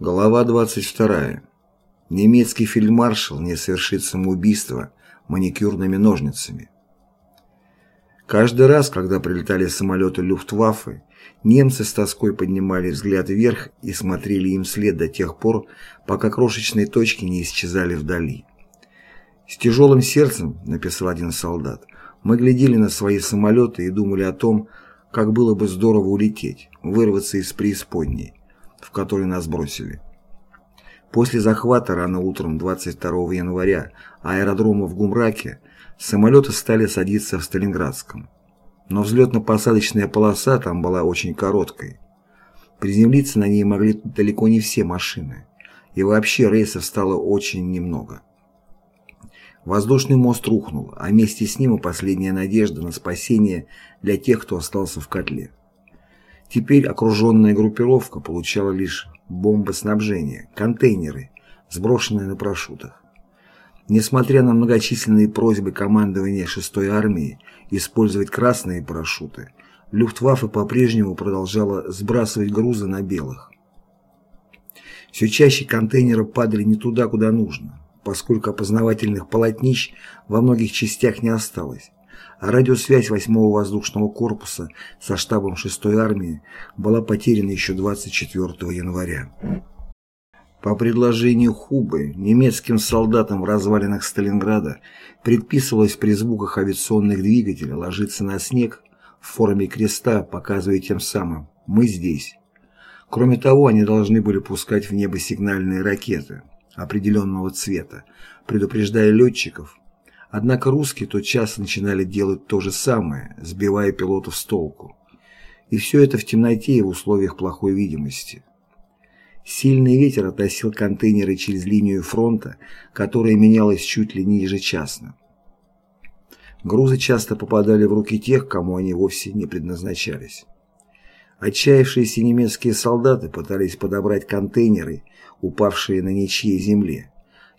Глава 22. Немецкий фельдмаршал не совершит самоубийство маникюрными ножницами. Каждый раз, когда прилетали самолеты Люфтваффе, немцы с тоской поднимали взгляд вверх и смотрели им вслед до тех пор, пока крошечные точки не исчезали вдали. «С тяжелым сердцем», — написал один солдат, — «мы глядели на свои самолеты и думали о том, как было бы здорово улететь, вырваться из преисподней в который нас бросили. После захвата рано утром 22 января аэродрома в Гумраке самолеты стали садиться в Сталинградском. Но взлетно-посадочная полоса там была очень короткой. Приземлиться на ней могли далеко не все машины. И вообще рейсов стало очень немного. Воздушный мост рухнул, а вместе с ним и последняя надежда на спасение для тех, кто остался в котле. Теперь окруженная группировка получала лишь бомбоснабжение, контейнеры, сброшенные на парашютах. Несмотря на многочисленные просьбы командования 6-й армии использовать красные парашюты, Люфтваффе по-прежнему продолжала сбрасывать грузы на белых. Все чаще контейнеры падали не туда, куда нужно, поскольку опознавательных полотнищ во многих частях не осталось радиосвязь 8-го воздушного корпуса со штабом 6-й армии была потеряна еще 24 января. По предложению Хубы, немецким солдатам в развалинах Сталинграда предписывалось при звуках авиационных двигателей ложиться на снег в форме креста, показывая тем самым «мы здесь». Кроме того, они должны были пускать в небо сигнальные ракеты определенного цвета, предупреждая летчиков, Однако русские тотчас начинали делать то же самое, сбивая пилотов с толку. И все это в темноте и в условиях плохой видимости. Сильный ветер относил контейнеры через линию фронта, которая менялась чуть ли не ежечасно. Грузы часто попадали в руки тех, кому они вовсе не предназначались. Отчаявшиеся немецкие солдаты пытались подобрать контейнеры, упавшие на ничьей земле,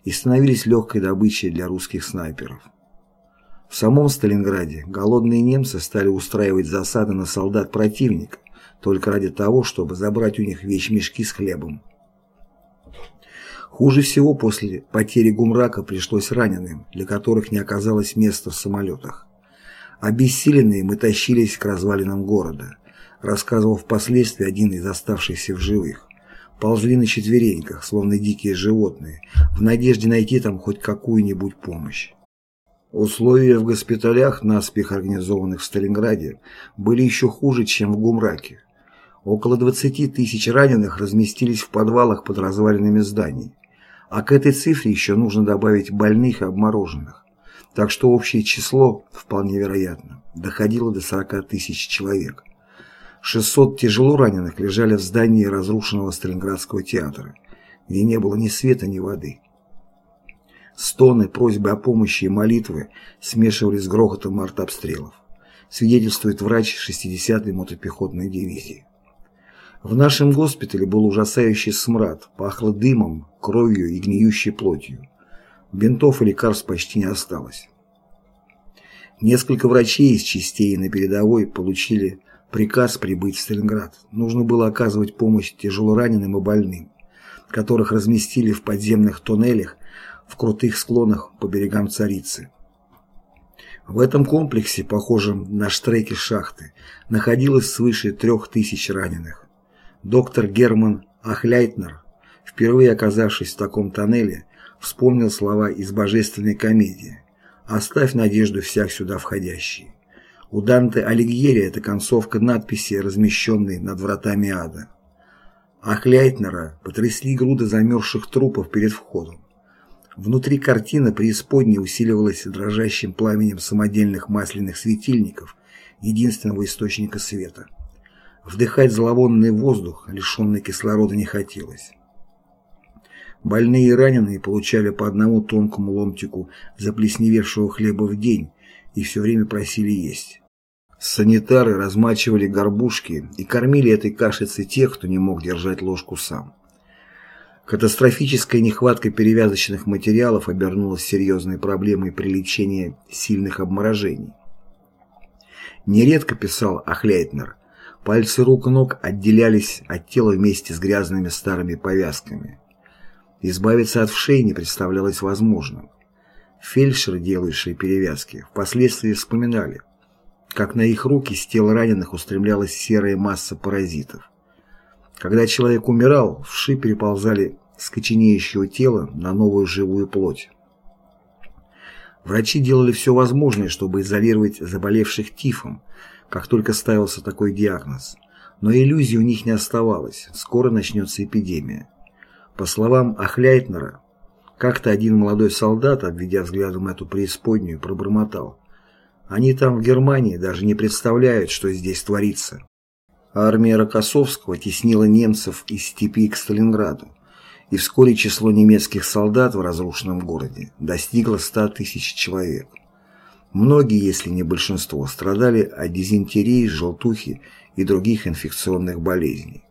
и становились легкой добычей для русских снайперов. В самом Сталинграде голодные немцы стали устраивать засады на солдат противника только ради того, чтобы забрать у них вещмешки с хлебом. Хуже всего после потери Гумрака пришлось раненым, для которых не оказалось места в самолетах. Обессиленные мы тащились к развалинам города, рассказывал впоследствии один из оставшихся в живых ползли на четвереньках, словно дикие животные, в надежде найти там хоть какую-нибудь помощь. Условия в госпиталях, наспех организованных в Сталинграде, были еще хуже, чем в Гумраке. Около 20 тысяч раненых разместились в подвалах под развалинами зданий. А к этой цифре еще нужно добавить больных и обмороженных. Так что общее число, вполне вероятно, доходило до 40 тысяч человек. 600 тяжело раненых лежали в здании разрушенного Сталинградского театра, где не было ни света, ни воды. Стоны, просьбы о помощи и молитвы смешивались с грохотом артобстрелов, свидетельствует врач 60-й мотопехотной дивизии. В нашем госпитале был ужасающий смрад, пахло дымом, кровью и гниющей плотью. Бинтов и лекарств почти не осталось. Несколько врачей из частей на передовой получили приказ прибыть в Сталинград. Нужно было оказывать помощь тяжелораненым и больным, которых разместили в подземных тоннелях в крутых склонах по берегам Царицы. В этом комплексе, похожем на штреки шахты, находилось свыше трех тысяч раненых. Доктор Герман Ахляйтнер, впервые оказавшись в таком тоннеле, вспомнил слова из божественной комедии «Оставь надежду всех сюда входящий». У Данте Алигьери это концовка надписи, размещенной над вратами ада. А Хляйтнера потрясли груды замерзших трупов перед входом. Внутри картины преисподней усиливалась дрожащим пламенем самодельных масляных светильников, единственного источника света. Вдыхать зловонный воздух, лишенный кислорода, не хотелось. Больные и раненые получали по одному тонкому ломтику заплесневевшего хлеба в день и все время просили есть. Санитары размачивали горбушки и кормили этой кашицей тех, кто не мог держать ложку сам. Катастрофическая нехватка перевязочных материалов обернулась серьезной проблемой при лечении сильных обморожений. Нередко, писал Ахляйтнер, Пальцы рук и ног отделялись от тела вместе с грязными старыми повязками. Избавиться от вшей не представлялось возможным. Фельдшеры, делающие перевязки, впоследствии вспоминали, как на их руки с тела раненых устремлялась серая масса паразитов. Когда человек умирал, вши переползали с коченеющего тела на новую живую плоть. Врачи делали все возможное, чтобы изолировать заболевших тифом, как только ставился такой диагноз. Но иллюзий у них не оставалось, скоро начнется эпидемия. По словам Ахляйтнера, как-то один молодой солдат, обведя взглядом эту преисподнюю, пробормотал. Они там в Германии даже не представляют, что здесь творится. армия Рокоссовского теснила немцев из степи к Сталинграду и вскоре число немецких солдат в разрушенном городе достигло 100 тысяч человек. Многие, если не большинство, страдали от дизентерии, желтухи и других инфекционных болезней.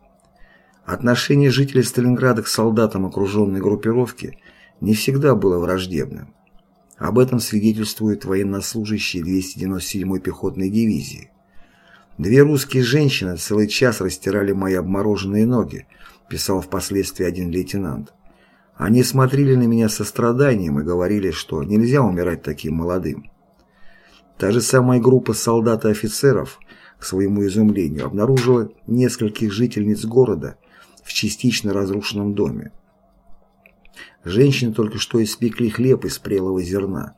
Отношение жителей Сталинграда к солдатам окруженной группировки не всегда было враждебным. Об этом свидетельствуют военнослужащие 297-й пехотной дивизии. Две русские женщины целый час растирали мои обмороженные ноги, писал впоследствии один лейтенант. Они смотрели на меня со страданием и говорили, что нельзя умирать таким молодым. Та же самая группа солдат и офицеров, к своему изумлению, обнаружила нескольких жительниц города в частично разрушенном доме. Женщины только что испекли хлеб из прелого зерна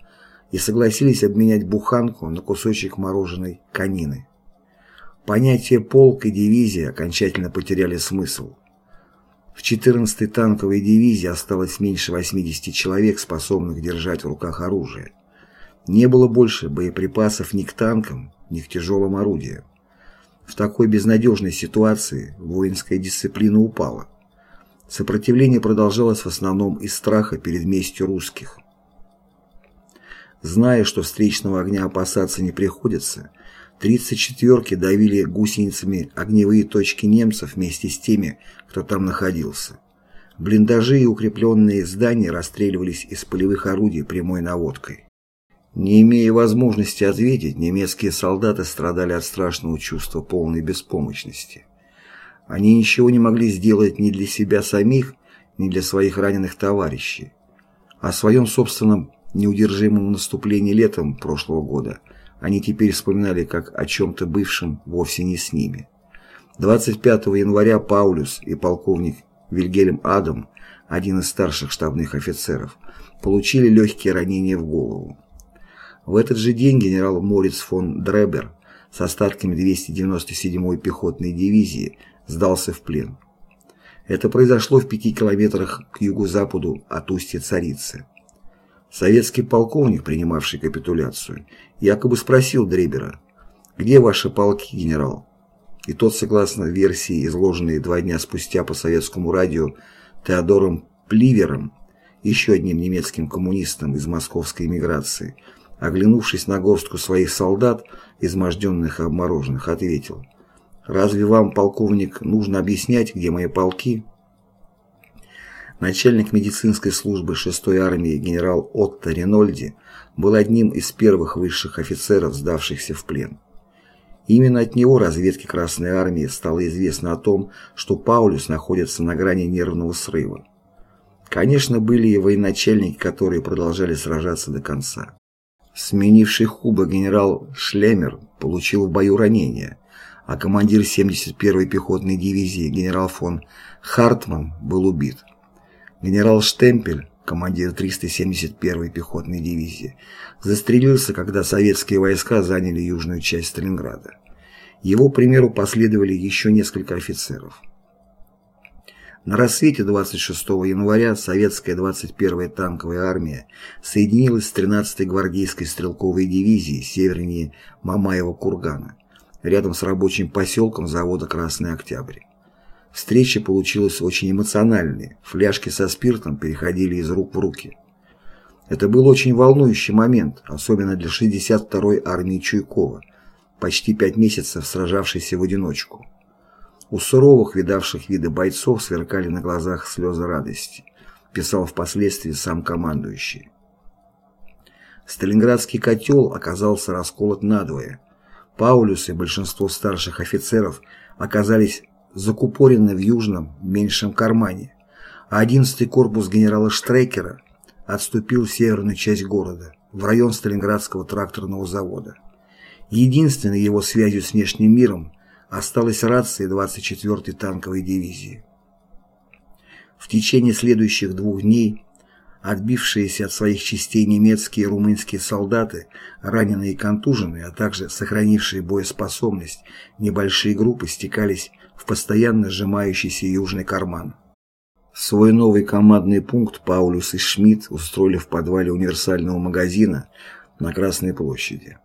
и согласились обменять буханку на кусочек мороженой конины. Понятия полк и дивизия окончательно потеряли смысл. В 14-й танковой дивизии осталось меньше 80 человек, способных держать в руках оружие. Не было больше боеприпасов ни к танкам, ни к тяжелым орудиям. В такой безнадежной ситуации воинская дисциплина упала. Сопротивление продолжалось в основном из страха перед местью русских. Зная, что встречного огня опасаться не приходится, 34-ки давили гусеницами огневые точки немцев вместе с теми, кто там находился. Блиндажи и укрепленные здания расстреливались из полевых орудий прямой наводкой. Не имея возможности ответить, немецкие солдаты страдали от страшного чувства полной беспомощности. Они ничего не могли сделать ни для себя самих, ни для своих раненых товарищей. О своем собственном неудержимом наступлении летом прошлого года – они теперь вспоминали как о чем-то бывшем вовсе не с ними. 25 января Паулюс и полковник Вильгельм Адам, один из старших штабных офицеров, получили легкие ранения в голову. В этот же день генерал Мориц фон Дребер с остатками 297-й пехотной дивизии сдался в плен. Это произошло в пяти километрах к юго-западу от устья Царицы. Советский полковник, принимавший капитуляцию, якобы спросил Дребера, «Где ваши полки, генерал?» И тот, согласно версии, изложенной два дня спустя по советскому радио Теодором Пливером, еще одним немецким коммунистом из московской эмиграции, оглянувшись на горстку своих солдат, изможденных и обмороженных, ответил, «Разве вам, полковник, нужно объяснять, где мои полки?» Начальник медицинской службы 6-й армии генерал Отто Ренольди был одним из первых высших офицеров, сдавшихся в плен. Именно от него разведке Красной Армии стало известно о том, что Паулюс находится на грани нервного срыва. Конечно, были и военачальники, которые продолжали сражаться до конца. Сменивший Хуба генерал Шлемер получил в бою ранение, а командир 71-й пехотной дивизии генерал фон Хартман был убит. Генерал Штемпель, командир 371-й пехотной дивизии, застрелился, когда советские войска заняли южную часть Сталинграда. Его примеру последовали еще несколько офицеров. На рассвете 26 января советская 21-я танковая армия соединилась с 13-й гвардейской стрелковой дивизией севернее Мамаева-Кургана, рядом с рабочим поселком завода «Красный Октябрь». Встреча получилась очень эмоциональной, фляжки со спиртом переходили из рук в руки. Это был очень волнующий момент, особенно для 62-й армии Чуйкова, почти пять месяцев сражавшейся в одиночку. У суровых, видавших виды бойцов сверкали на глазах слезы радости, писал впоследствии сам командующий. Сталинградский котел оказался расколот надвое. Паулюс и большинство старших офицеров оказались закупорены в южном, меньшем кармане, а 11-й корпус генерала Штрейкера отступил в северную часть города, в район Сталинградского тракторного завода. Единственной его связью с внешним миром осталась рация 24-й танковой дивизии. В течение следующих двух дней отбившиеся от своих частей немецкие и румынские солдаты, раненые и контуженные, а также сохранившие боеспособность, небольшие группы стекались в постоянно сжимающийся южный карман. Свой новый командный пункт Паулюс и Шмидт устроили в подвале универсального магазина на Красной площади.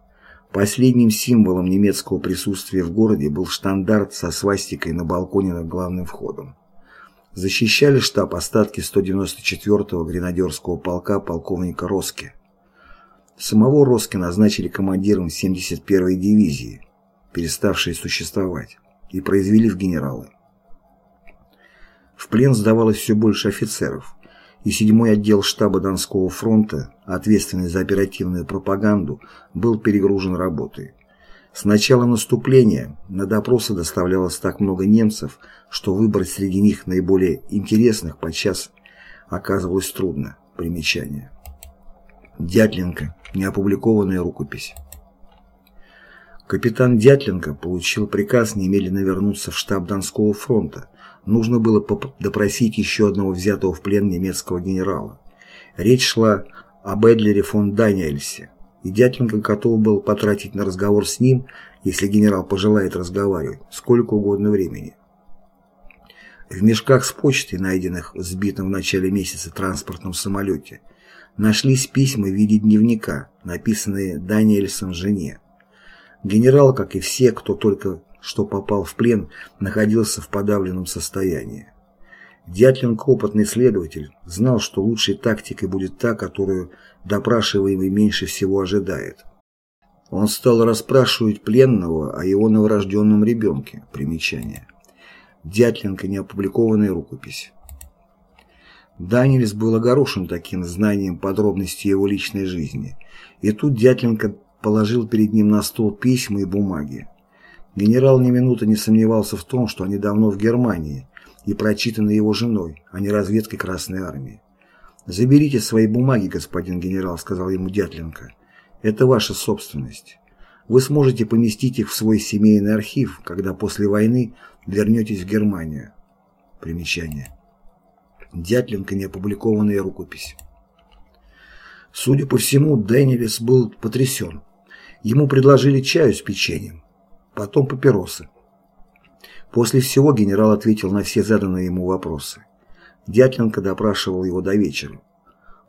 Последним символом немецкого присутствия в городе был штандарт со свастикой на балконе над главным входом. Защищали штаб остатки 194-го гренадерского полка полковника Роски. Самого Роски назначили командиром 71-й дивизии, переставшей существовать, и произвели в генералы. В плен сдавалось все больше офицеров, и седьмой отдел штаба Донского фронта, ответственный за оперативную пропаганду, был перегружен работой. С начала наступления на допросы доставлялось так много немцев, что выбрать среди них наиболее интересных подчас оказывалось трудно. Примечание. Дятленко. Неопубликованная рукопись. Капитан Дятленко получил приказ немедленно вернуться в штаб Донского фронта, нужно было допросить еще одного взятого в плен немецкого генерала. Речь шла об Эдлере фон Даниэльсе, и Дятленко готов был потратить на разговор с ним, если генерал пожелает разговаривать, сколько угодно времени. В мешках с почтой, найденных в сбитом в начале месяца транспортном самолете, нашлись письма в виде дневника, написанные Даниэльсом жене. Генерал, как и все, кто только что попал в плен, находился в подавленном состоянии. Дятленко, опытный следователь, знал, что лучшей тактикой будет та, которую допрашиваемый меньше всего ожидает. Он стал расспрашивать пленного о его новорожденном ребенке. Примечание. Дятленко неопубликованная рукопись. Данилис был огорошен таким знанием подробностей его личной жизни, и тут Дятленко положил перед ним на стол письма и бумаги. Генерал ни минуты не сомневался в том, что они давно в Германии и прочитаны его женой, а не разведкой Красной Армии. «Заберите свои бумаги, господин генерал», — сказал ему Дятленко. «Это ваша собственность. Вы сможете поместить их в свой семейный архив, когда после войны вернетесь в Германию». Примечание. Дятленко неопубликованная рукопись. Судя по всему, Дэнилис был потрясен. Ему предложили чаю с печеньем потом папиросы. После всего генерал ответил на все заданные ему вопросы. Дятленко допрашивал его до вечера.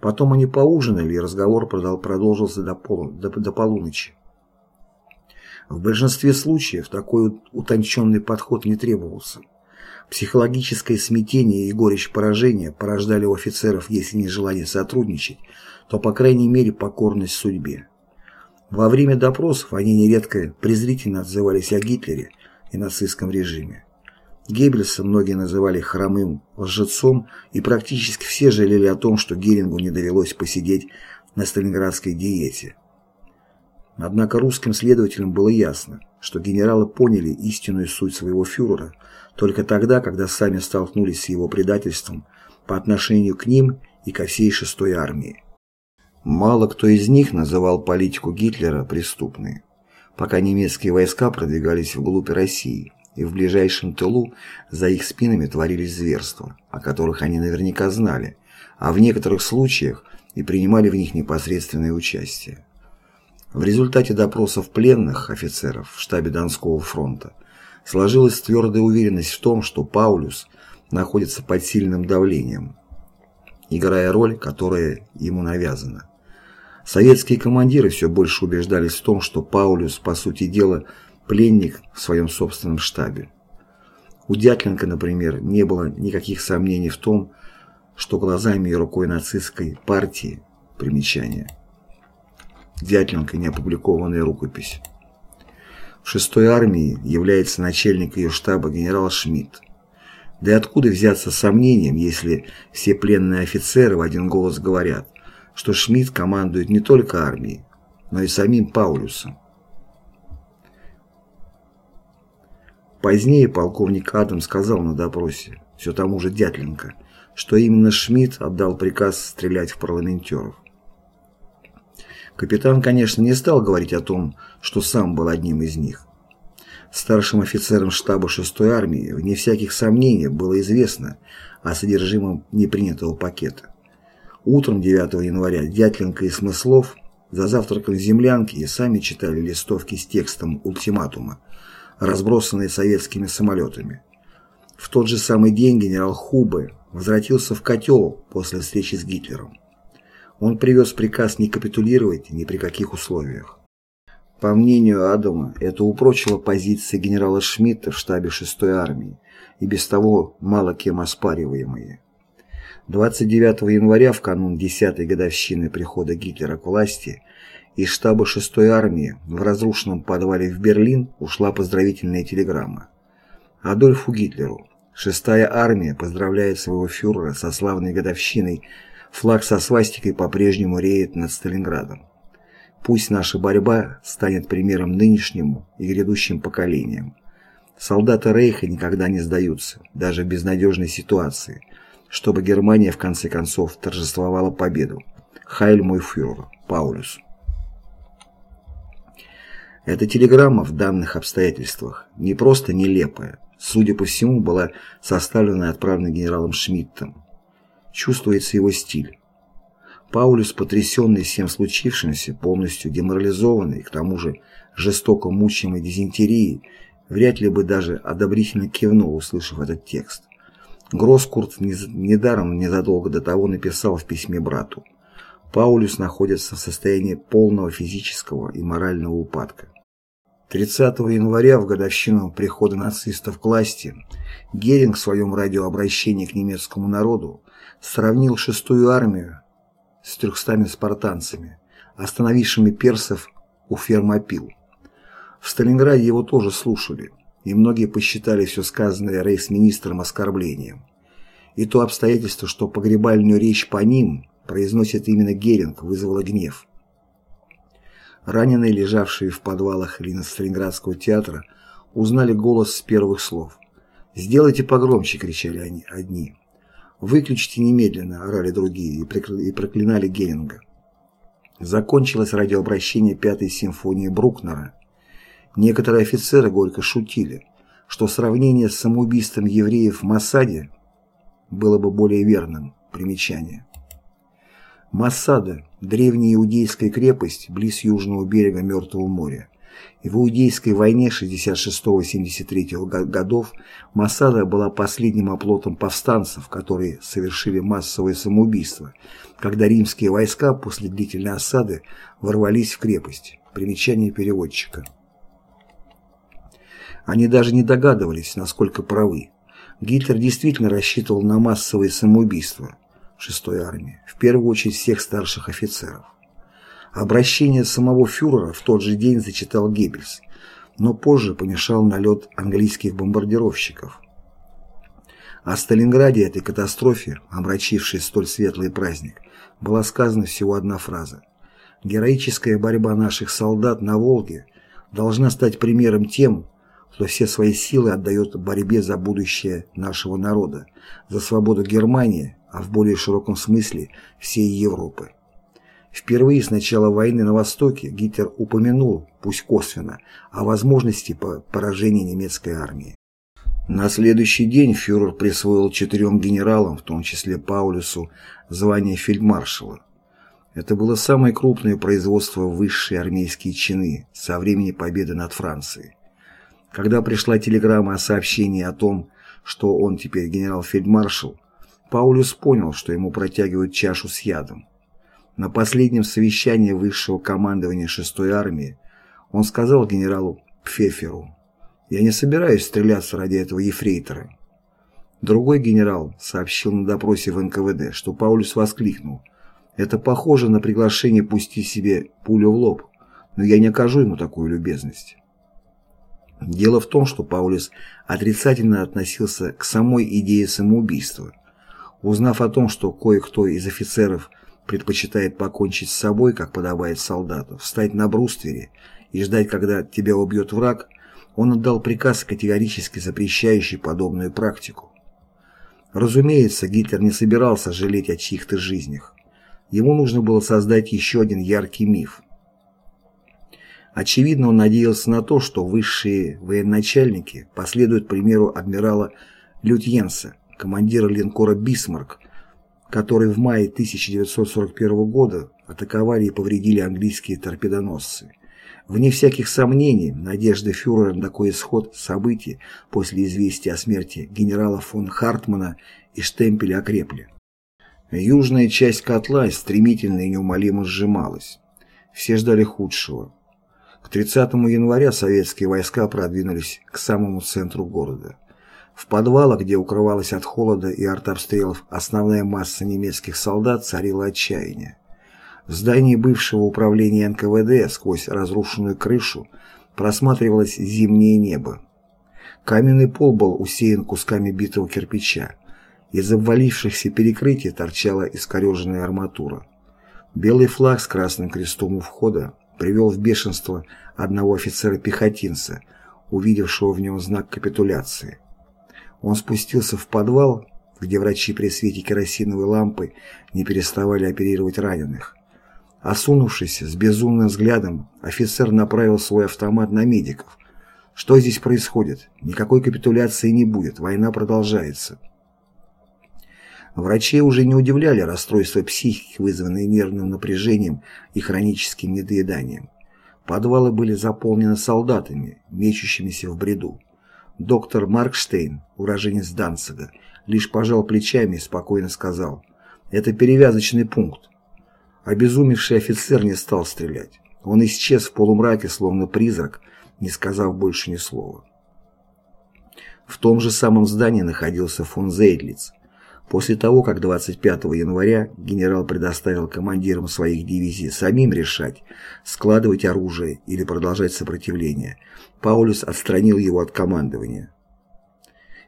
Потом они поужинали, и разговор продолжился до, полу, до, до полуночи. В большинстве случаев такой утонченный подход не требовался. Психологическое смятение и горечь поражения порождали у офицеров, если не желание сотрудничать, то, по крайней мере, покорность судьбе. Во время допросов они нередко презрительно отзывались о Гитлере и нацистском режиме. Геббельса многие называли хромым лжецом, и практически все жалели о том, что Герингу не довелось посидеть на сталинградской диете. Однако русским следователям было ясно, что генералы поняли истинную суть своего фюрера только тогда, когда сами столкнулись с его предательством по отношению к ним и ко всей шестой армии. Мало кто из них называл политику Гитлера преступной. Пока немецкие войска продвигались вглубь России, и в ближайшем тылу за их спинами творились зверства, о которых они наверняка знали, а в некоторых случаях и принимали в них непосредственное участие. В результате допросов пленных офицеров в штабе Донского фронта сложилась твердая уверенность в том, что Паулюс находится под сильным давлением, играя роль, которая ему навязана. Советские командиры все больше убеждались в том, что Паулюс, по сути дела, пленник в своем собственном штабе. У Дятленко, например, не было никаких сомнений в том, что глазами и рукой нацистской партии примечание. Дятленко неопубликованная рукопись. В 6-й армии является начальник ее штаба генерал Шмидт. Да и откуда взяться сомнениям, если все пленные офицеры в один голос говорят – что Шмидт командует не только армией, но и самим Паулюсом. Позднее полковник Адам сказал на допросе, все тому же Дятленко, что именно Шмидт отдал приказ стрелять в парламентеров. Капитан, конечно, не стал говорить о том, что сам был одним из них. Старшим офицерам штаба 6-й армии, вне всяких сомнений, было известно о содержимом непринятого пакета. Утром 9 января Дятленко и Смыслов за завтраком в землянке и сами читали листовки с текстом ультиматума, разбросанные советскими самолетами. В тот же самый день генерал Хубе возвратился в котел после встречи с Гитлером. Он привез приказ не капитулировать ни при каких условиях. По мнению Адама, это упрочило позиции генерала Шмидта в штабе 6-й армии, и без того мало кем оспариваемые. 29 января, в канун 10-й годовщины прихода Гитлера к власти, из штаба 6-й армии в разрушенном подвале в Берлин ушла поздравительная телеграмма. Адольфу Гитлеру. 6-я армия поздравляет своего фюрера со славной годовщиной, флаг со свастикой по-прежнему реет над Сталинградом. Пусть наша борьба станет примером нынешнему и грядущим поколениям. Солдаты Рейха никогда не сдаются, даже в безнадежной ситуации, чтобы Германия в конце концов торжествовала победу. Хайль мой фюрер, Паулюс. Эта телеграмма в данных обстоятельствах не просто нелепая, судя по всему, была составлена и отправлена генералом Шмидтом. Чувствуется его стиль. Паулюс, потрясенный всем случившимся, полностью деморализованный, к тому же жестоко мучимый дизентерией, вряд ли бы даже одобрительно кивнул, услышав этот текст. Гроскурт недаром незадолго до того написал в письме брату «Паулюс находится в состоянии полного физического и морального упадка». 30 января, в годовщину прихода нацистов к власти, Геринг в своем радиообращении к немецкому народу сравнил шестую армию с трехстами спартанцами, остановившими персов у Фермопил. В Сталинграде его тоже слушали, и многие посчитали все сказанное рейс-министром оскорблением. И то обстоятельство, что погребальную речь по ним произносит именно Геринг, вызвало гнев. Раненые, лежавшие в подвалах Сталинградского театра, узнали голос с первых слов. «Сделайте погромче!» — кричали они одни. «Выключите немедленно!» – орали другие и проклинали Геринга. Закончилось радиообращение Пятой симфонии Брукнера. Некоторые офицеры горько шутили, что сравнение с самоубийством евреев в Массаде было бы более верным. Примечание. Массада – древняя иудейская крепость близ южного берега Мертвого моря. В Иудейской войне 66-73 годов Масада была последним оплотом повстанцев, которые совершили массовое самоубийство, когда римские войска после длительной осады ворвались в крепость. Примечание переводчика. Они даже не догадывались, насколько правы. Гитлер действительно рассчитывал на массовые самоубийства 6-й армии, в первую очередь всех старших офицеров. Обращение самого фюрера в тот же день зачитал Геббельс, но позже помешал налет английских бомбардировщиков. О Сталинграде этой катастрофе, омрачившей столь светлый праздник, была сказана всего одна фраза. «Героическая борьба наших солдат на Волге должна стать примером тем, кто все свои силы отдает борьбе за будущее нашего народа, за свободу Германии, а в более широком смысле всей Европы». Впервые с начала войны на Востоке Гитлер упомянул, пусть косвенно, о возможности поражения немецкой армии. На следующий день фюрер присвоил четырем генералам, в том числе Паулюсу, звание фельдмаршала. Это было самое крупное производство высшей армейские чины со времени победы над Францией. Когда пришла телеграмма о сообщении о том, что он теперь генерал-фельдмаршал, Паулюс понял, что ему протягивают чашу с ядом. На последнем совещании высшего командования 6-й армии он сказал генералу Пфеферу, «Я не собираюсь стреляться ради этого ефрейтора». Другой генерал сообщил на допросе в НКВД, что Паулюс воскликнул, «Это похоже на приглашение пустить себе пулю в лоб, но я не окажу ему такую любезность». Дело в том, что Паулюс отрицательно относился к самой идее самоубийства. Узнав о том, что кое-кто из офицеров предпочитает покончить с собой, как подобает солдату, встать на бруствере и ждать, когда тебя убьет враг, Он отдал приказ, категорически запрещающий подобную практику. Разумеется, Гитлер не собирался жалеть о чьих-то жизнях. Ему нужно было создать еще один яркий миф. Очевидно, он надеялся на то, что высшие военачальники последуют примеру адмирала Лютьенса, командира линкора «Бисмарк», который в мае 1941 года атаковали и повредили английские торпедоносцы. Вне всяких сомнений, надежды фюрера на такой исход событий после известия о смерти генерала фон Хартмана и штемпеля окрепли. Южная часть котла стремительно и неумолимо сжималась. Все ждали худшего. К 30 января советские войска продвинулись к самому центру города. В подвалах, где укрывалась от холода и артобстрелов основная масса немецких солдат, царило отчаяние. В здании бывшего управления НКВД сквозь разрушенную крышу просматривалось зимнее небо. Каменный пол был усеян кусками битого кирпича. Из обвалившихся перекрытий торчала искореженная арматура. Белый флаг с красным крестом у входа привел в бешенство одного офицера-пехотинца, увидевшего в нем знак капитуляции. Он спустился в подвал, где врачи при свете керосиновой лампы не переставали оперировать раненых. Осунувшись с безумным взглядом, офицер направил свой автомат на медиков. Что здесь происходит? Никакой капитуляции не будет, война продолжается. Врачи уже не удивляли расстройства психики, вызванные нервным напряжением и хроническим недоеданием. Подвалы были заполнены солдатами, мечущимися в бреду. Доктор Маркштейн, уроженец Данцига, лишь пожал плечами и спокойно сказал «Это перевязочный пункт. Обезумевший офицер не стал стрелять. Он исчез в полумраке, словно призрак, не сказав больше ни слова. В том же самом здании находился фон Зейдлиц. После того, как 25 января генерал предоставил командирам своих дивизий самим решать, складывать оружие или продолжать сопротивление, Паулюс отстранил его от командования.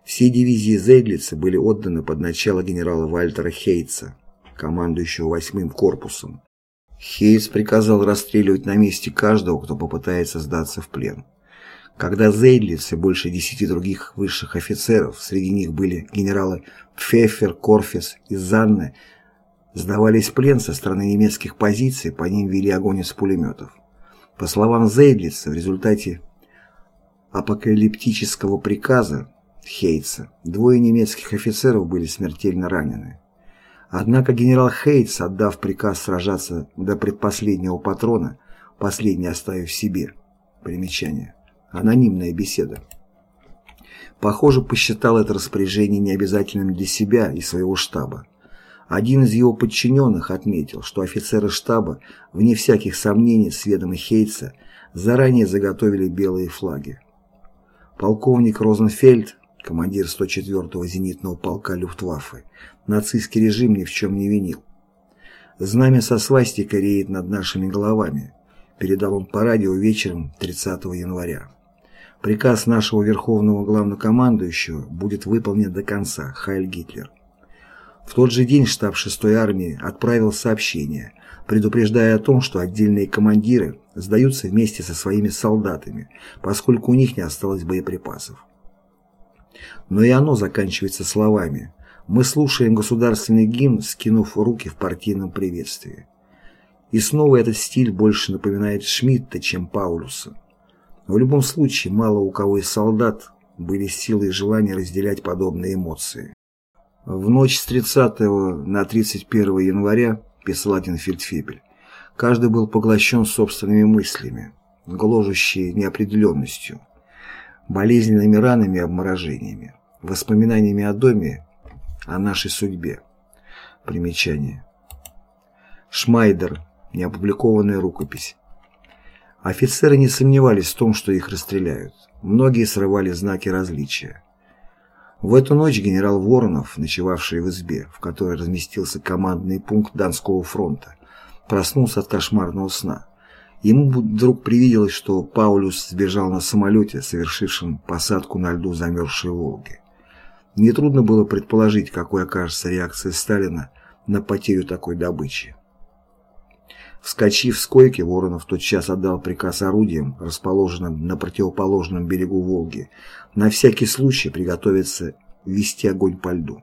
Все дивизии Зейдлица были отданы под начало генерала Вальтера Хейтса, командующего восьмым корпусом. Хейс приказал расстреливать на месте каждого, кто попытается сдаться в плен. Когда Зейдлиц и больше десяти других высших офицеров, среди них были генералы Пфеффер, Корфис и Занне, сдавались в плен со стороны немецких позиций, по ним вели огонь из пулеметов. По словам Зейдлица, в результате апокалиптического приказа Хейтса двое немецких офицеров были смертельно ранены. Однако генерал Хейтс, отдав приказ сражаться до предпоследнего патрона, последний оставив себе. Примечание. Анонимная беседа. Похоже, посчитал это распоряжение необязательным для себя и своего штаба. Один из его подчиненных отметил, что офицеры штаба, вне всяких сомнений с Хейтса, заранее заготовили белые флаги. Полковник Розенфельд командир 104-го зенитного полка Люфтваффе, нацистский режим ни в чем не винил. «Знамя со свастикой реет над нашими головами», передал он по радио вечером 30 января. «Приказ нашего верховного главнокомандующего будет выполнен до конца, Хайль Гитлер». В тот же день штаб 6-й армии отправил сообщение, предупреждая о том, что отдельные командиры сдаются вместе со своими солдатами, поскольку у них не осталось боеприпасов. Но и оно заканчивается словами «Мы слушаем государственный гимн, скинув руки в партийном приветствии». И снова этот стиль больше напоминает Шмидта, чем Паулюса. В любом случае, мало у кого из солдат были силы и желание разделять подобные эмоции. В ночь с 30 на 31 января, писал один фельдфебель, каждый был поглощен собственными мыслями, гложущей неопределенностью болезненными ранами и обморожениями, воспоминаниями о доме, о нашей судьбе. Примечание. Шмайдер. Неопубликованная рукопись. Офицеры не сомневались в том, что их расстреляют. Многие срывали знаки различия. В эту ночь генерал Воронов, ночевавший в избе, в которой разместился командный пункт Донского фронта, проснулся от кошмарного сна. Ему вдруг привиделось, что Паулюс сбежал на самолете, совершившем посадку на льду замерзшей Волги. Нетрудно было предположить, какой окажется реакция Сталина на потерю такой добычи. Вскочив с койки, Воронов тотчас отдал приказ орудиям, расположенным на противоположном берегу Волги, на всякий случай приготовиться вести огонь по льду.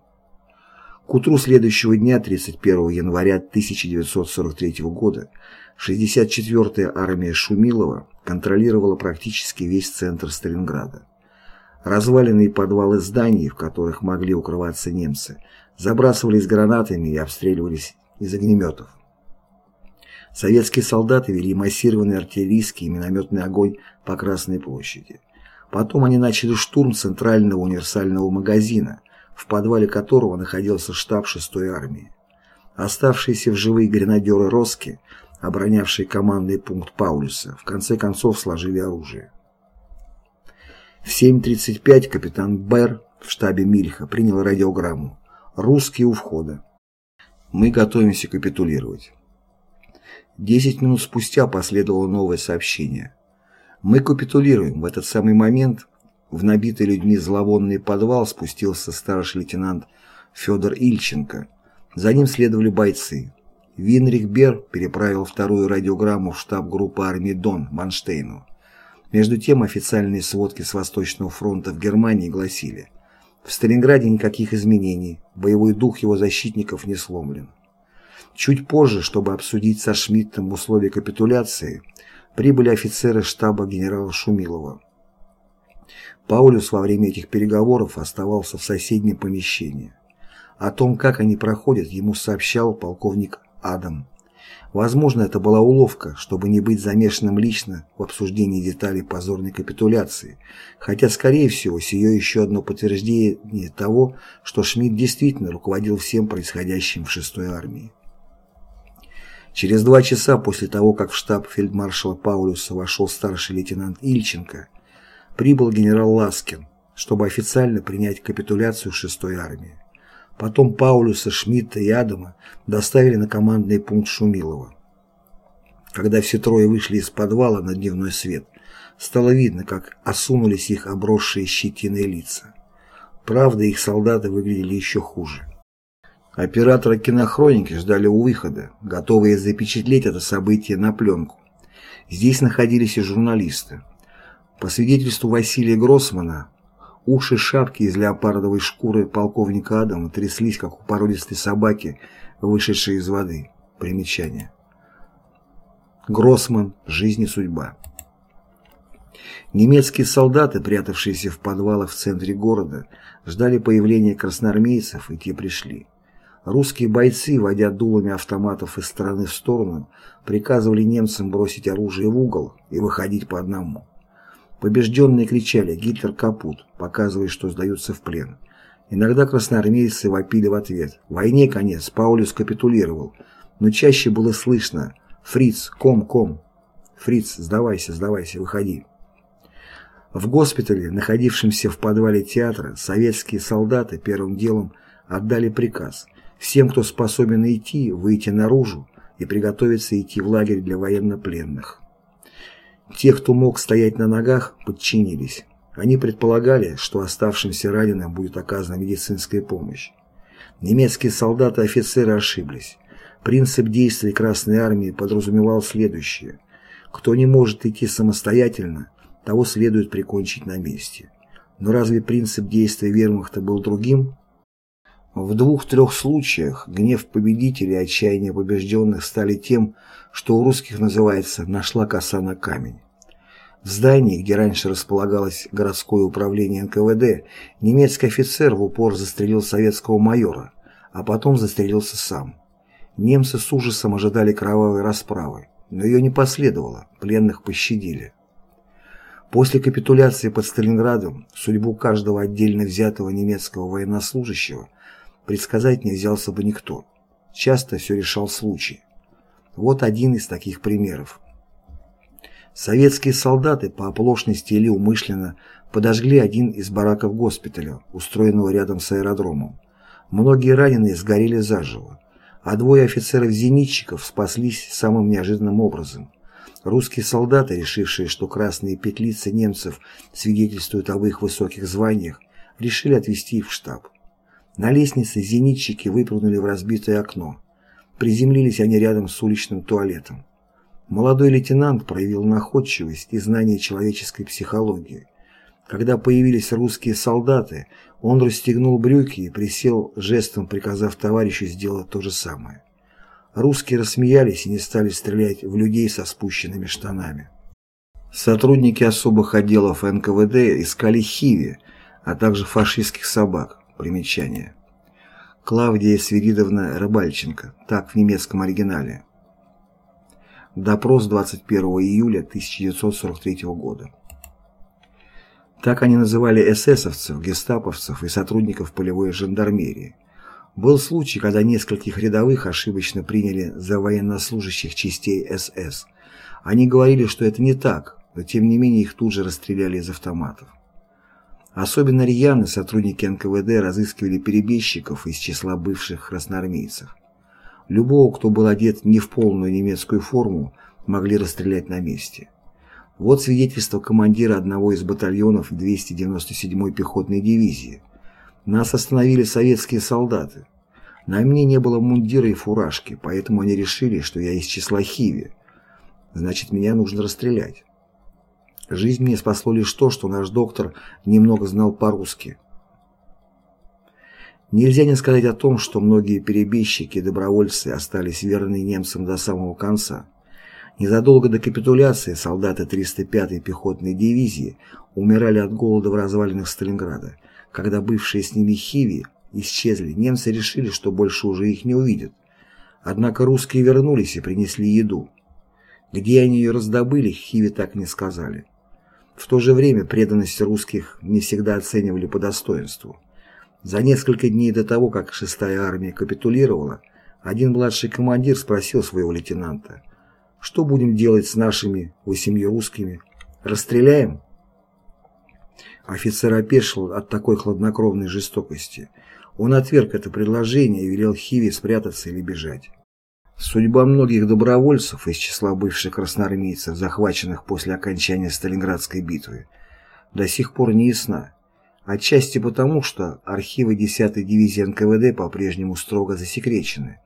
К утру следующего дня, 31 января 1943 года, 64-я армия Шумилова контролировала практически весь центр Сталинграда. Разваленные подвалы зданий, в которых могли укрываться немцы, забрасывались гранатами и обстреливались из огнеметов. Советские солдаты вели массированный артиллерийский и минометный огонь по Красной площади. Потом они начали штурм центрального универсального магазина, в подвале которого находился штаб 6-й армии. Оставшиеся в живых гренадеры Роски, оборонявшие командный пункт Паулюса, в конце концов сложили оружие. В 7.35 капитан Бер в штабе Мильха принял радиограмму «Русские у входа». Мы готовимся капитулировать. Десять минут спустя последовало новое сообщение. Мы капитулируем. В этот самый момент в набитый людьми зловонный подвал спустился старший лейтенант Федор Ильченко. За ним следовали бойцы. Винрих Бер переправил вторую радиограмму в штаб группы армии Дон Манштейну. Между тем официальные сводки с Восточного фронта в Германии гласили «В Сталинграде никаких изменений, боевой дух его защитников не сломлен». Чуть позже, чтобы обсудить со Шмидтом условия капитуляции, прибыли офицеры штаба генерала Шумилова. Паулюс во время этих переговоров оставался в соседнем помещении. О том, как они проходят, ему сообщал полковник Адам. Возможно, это была уловка, чтобы не быть замешанным лично в обсуждении деталей позорной капитуляции, хотя, скорее всего, сие еще одно подтверждение того, что Шмидт действительно руководил всем происходящим в 6-й армии. Через два часа после того, как в штаб фельдмаршала Паулюса вошел старший лейтенант Ильченко, прибыл генерал Ласкин, чтобы официально принять капитуляцию 6-й армии. Потом Паулюса, Шмидта и Адама доставили на командный пункт Шумилова. Когда все трое вышли из подвала на дневной свет, стало видно, как осунулись их обросшие щетиной лица. Правда, их солдаты выглядели еще хуже. Операторы кинохроники ждали у выхода, готовые запечатлеть это событие на пленку. Здесь находились и журналисты. По свидетельству Василия Гроссмана, уши шапки из леопардовой шкуры полковника Адама тряслись, как у породистой собаки, вышедшей из воды. Примечание. Гроссман. Жизнь и судьба. Немецкие солдаты, прятавшиеся в подвалах в центре города, ждали появления красноармейцев, и те пришли. Русские бойцы, водя дулами автоматов из стороны в сторону, приказывали немцам бросить оружие в угол и выходить по одному. Побежденные кричали «Гитлер капут», показывая, что сдаются в плен. Иногда красноармейцы вопили в ответ «Войне конец, Паулюс капитулировал», но чаще было слышно «Фриц, ком, ком». «Фриц, сдавайся, сдавайся, выходи». В госпитале, находившемся в подвале театра, советские солдаты первым делом отдали приказ – всем, кто способен идти, выйти наружу и приготовиться идти в лагерь для военнопленных. Те, кто мог стоять на ногах, подчинились. Они предполагали, что оставшимся раненым будет оказана медицинская помощь. Немецкие солдаты и офицеры ошиблись. Принцип действий Красной Армии подразумевал следующее. Кто не может идти самостоятельно, того следует прикончить на месте. Но разве принцип действия вермахта был другим? В двух-трех случаях гнев победителей и отчаяние побежденных стали тем, что у русских называется «нашла коса на камень». В здании, где раньше располагалось городское управление НКВД, немецкий офицер в упор застрелил советского майора, а потом застрелился сам. Немцы с ужасом ожидали кровавой расправы, но ее не последовало, пленных пощадили. После капитуляции под Сталинградом судьбу каждого отдельно взятого немецкого военнослужащего предсказать не взялся бы никто. Часто все решал случай. Вот один из таких примеров. Советские солдаты по оплошности или умышленно подожгли один из бараков госпиталя, устроенного рядом с аэродромом. Многие раненые сгорели заживо, а двое офицеров-зенитчиков спаслись самым неожиданным образом. Русские солдаты, решившие, что красные петлицы немцев свидетельствуют об их высоких званиях, решили отвезти их в штаб. На лестнице зенитчики выпрыгнули в разбитое окно. Приземлились они рядом с уличным туалетом. Молодой лейтенант проявил находчивость и знание человеческой психологии. Когда появились русские солдаты, он расстегнул брюки и присел, жестом приказав товарищу сделать то же самое. Русские рассмеялись и не стали стрелять в людей со спущенными штанами. Сотрудники особых отделов НКВД искали хиви, а также фашистских собак. Примечание. Клавдия Свиридовна Рыбальченко, так в немецком оригинале. Допрос 21 июля 1943 года. Так они называли эсэсовцев, гестаповцев и сотрудников полевой жандармерии. Был случай, когда нескольких рядовых ошибочно приняли за военнослужащих частей СС. Они говорили, что это не так, но тем не менее их тут же расстреляли из автоматов. Особенно рьяно сотрудники НКВД разыскивали перебежчиков из числа бывших красноармейцев. Любого, кто был одет не в полную немецкую форму, могли расстрелять на месте. Вот свидетельство командира одного из батальонов 297-й пехотной дивизии. Нас остановили советские солдаты. На мне не было мундира и фуражки, поэтому они решили, что я из числа Хиви. Значит, меня нужно расстрелять. Жизнь мне спасло лишь то, что наш доктор немного знал по-русски. Нельзя не сказать о том, что многие перебежчики и добровольцы остались верны немцам до самого конца. Незадолго до капитуляции солдаты 305-й пехотной дивизии умирали от голода в развалинах Сталинграда. Когда бывшие с ними хиви исчезли, немцы решили, что больше уже их не увидят. Однако русские вернулись и принесли еду. Где они ее раздобыли, хиви так не сказали. В то же время преданность русских не всегда оценивали по достоинству. За несколько дней до того, как шестая армия капитулировала, один младший командир спросил своего лейтенанта, «Что будем делать с нашими восемью русскими? Расстреляем?» Офицер опешил от такой хладнокровной жестокости. Он отверг это предложение и велел Хиви спрятаться или бежать. Судьба многих добровольцев из числа бывших красноармейцев, захваченных после окончания Сталинградской битвы, до сих пор не ясна. Отчасти потому, что архивы 10-й дивизии НКВД по-прежнему строго засекречены.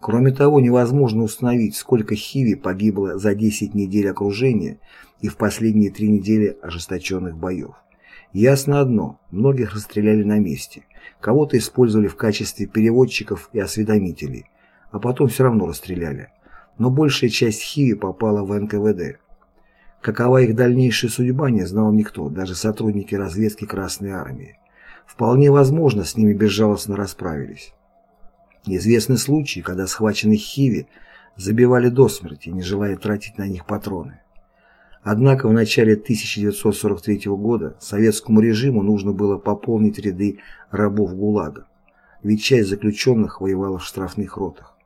Кроме того, невозможно установить, сколько Хиви погибло за 10 недель окружения и в последние три недели ожесточенных боев. Ясно одно – многих расстреляли на месте, кого-то использовали в качестве переводчиков и осведомителей – а потом все равно расстреляли. Но большая часть Хиви попала в НКВД. Какова их дальнейшая судьба, не знал никто, даже сотрудники разведки Красной Армии. Вполне возможно, с ними безжалостно расправились. Известны случаи, когда схваченных Хиви забивали до смерти, не желая тратить на них патроны. Однако в начале 1943 года советскому режиму нужно было пополнить ряды рабов ГУЛАГа, ведь часть заключенных воевала в штрафных ротах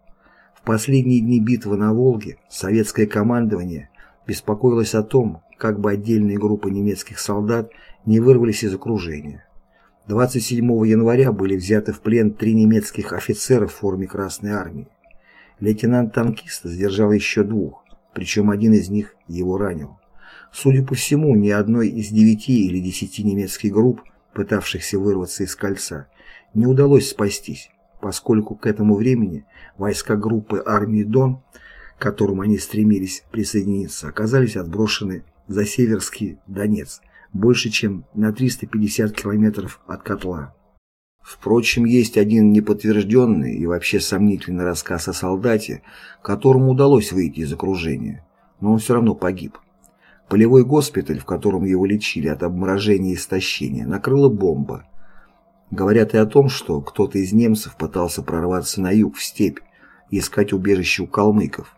последние дни битвы на Волге советское командование беспокоилось о том, как бы отдельные группы немецких солдат не вырвались из окружения. 27 января были взяты в плен три немецких офицера в форме Красной Армии. Лейтенант-танкист сдержал еще двух, причем один из них его ранил. Судя по всему, ни одной из девяти или десяти немецких групп, пытавшихся вырваться из кольца, не удалось спастись поскольку к этому времени войска группы армии Дон, к которым они стремились присоединиться, оказались отброшены за Северский Донец, больше чем на 350 километров от котла. Впрочем, есть один неподтвержденный и вообще сомнительный рассказ о солдате, которому удалось выйти из окружения, но он все равно погиб. Полевой госпиталь, в котором его лечили от обморожения и истощения, накрыла бомба, Говорят и о том, что кто-то из немцев пытался прорваться на юг, в степь, и искать убежище у калмыков.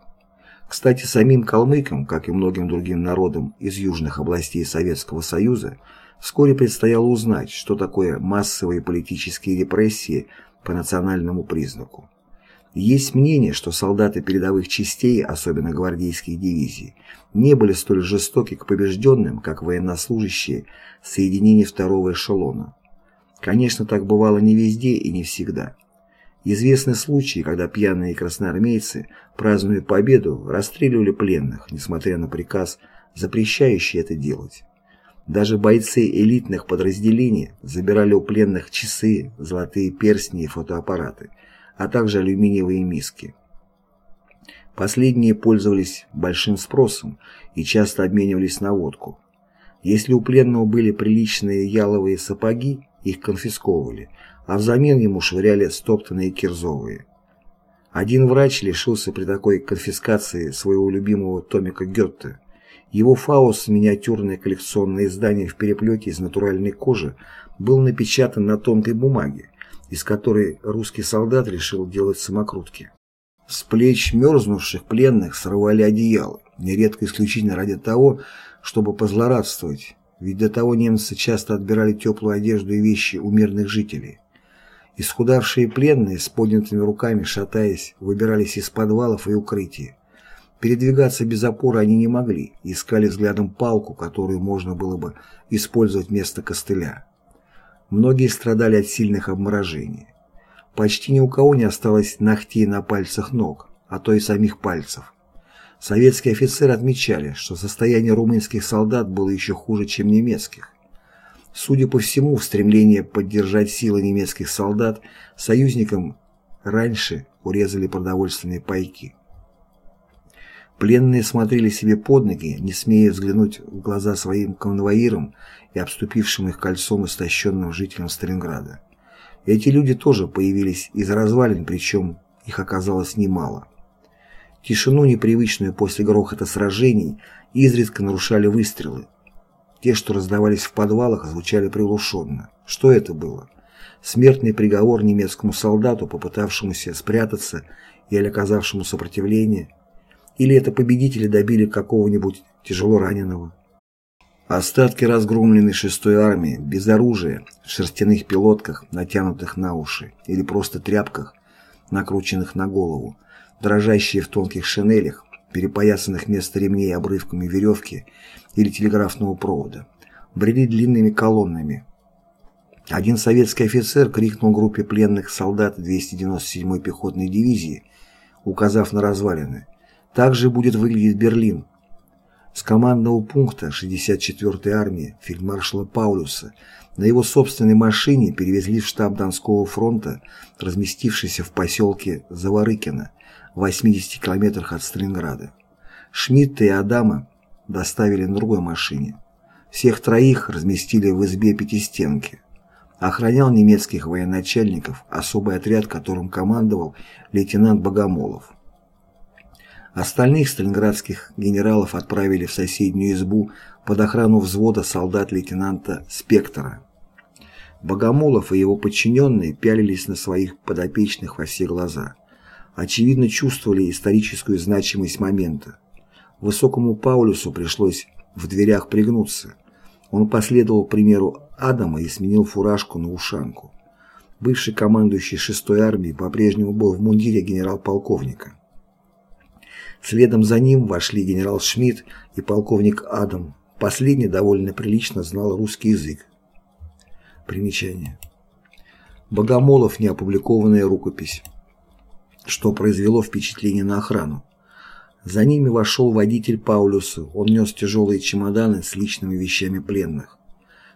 Кстати, самим калмыкам, как и многим другим народам из южных областей Советского Союза, вскоре предстояло узнать, что такое массовые политические репрессии по национальному признаку. Есть мнение, что солдаты передовых частей, особенно гвардейских дивизий, не были столь жестоки к побежденным, как военнослужащие соединений второго эшелона. Конечно, так бывало не везде и не всегда. Известны случаи, когда пьяные красноармейцы, празднуя победу, расстреливали пленных, несмотря на приказ, запрещающий это делать. Даже бойцы элитных подразделений забирали у пленных часы, золотые перстни и фотоаппараты, а также алюминиевые миски. Последние пользовались большим спросом и часто обменивались на водку. Если у пленного были приличные яловые сапоги, их конфисковывали, а взамен ему швыряли стоптанные кирзовые. Один врач лишился при такой конфискации своего любимого томика Гетте. Его «Фаус» миниатюрное коллекционное издание в переплете из натуральной кожи был напечатан на тонкой бумаге, из которой русский солдат решил делать самокрутки. С плеч мерзнувших пленных срывали одеяло, нередко исключительно ради того, чтобы позлорадствовать, ведь до того немцы часто отбирали теплую одежду и вещи у мирных жителей. Исхудавшие пленные с поднятыми руками, шатаясь, выбирались из подвалов и укрытий. Передвигаться без опоры они не могли, искали взглядом палку, которую можно было бы использовать вместо костыля. Многие страдали от сильных обморожений. Почти ни у кого не осталось ногтей на пальцах ног, а то и самих пальцев. Советские офицеры отмечали, что состояние румынских солдат было еще хуже, чем немецких. Судя по всему, в стремлении поддержать силы немецких солдат союзникам раньше урезали продовольственные пайки. Пленные смотрели себе под ноги, не смея взглянуть в глаза своим конвоирам и обступившим их кольцом истощенным жителям Сталинграда. Эти люди тоже появились из развалин, причем их оказалось немало. Тишину, непривычную после грохота сражений, изредка нарушали выстрелы. Те, что раздавались в подвалах, звучали приглушенно. Что это было? Смертный приговор немецкому солдату, попытавшемуся спрятаться или оказавшему сопротивление? Или это победители добили какого-нибудь тяжело раненого? Остатки разгромленной шестой армии, без оружия, в шерстяных пилотках, натянутых на уши, или просто тряпках, накрученных на голову, дрожащие в тонких шинелях, перепоясанных вместо ремней обрывками веревки или телеграфного провода, брели длинными колоннами. Один советский офицер крикнул группе пленных солдат 297-й пехотной дивизии, указав на развалины, «Так же будет выглядеть Берлин, с командного пункта 64-й армии фельдмаршала Паулюса на его собственной машине перевезли в штаб Донского фронта, разместившийся в поселке Заворыкино, в 80 километрах от Сталинграда. Шмидта и Адама доставили на другой машине. Всех троих разместили в избе пятистенки. Охранял немецких военачальников особый отряд, которым командовал лейтенант Богомолов. Остальных сталинградских генералов отправили в соседнюю избу под охрану взвода солдат лейтенанта Спектора. Богомолов и его подчиненные пялились на своих подопечных во все глаза. Очевидно чувствовали историческую значимость момента. Высокому Паулюсу пришлось в дверях пригнуться. Он последовал примеру Адама и сменил фуражку на ушанку. Бывший командующий 6-й армией по-прежнему был в мундире генерал-полковника. Следом за ним вошли генерал Шмидт и полковник Адам. Последний довольно прилично знал русский язык. Примечание. Богомолов неопубликованная рукопись, что произвело впечатление на охрану. За ними вошел водитель Паулюса, он нес тяжелые чемоданы с личными вещами пленных.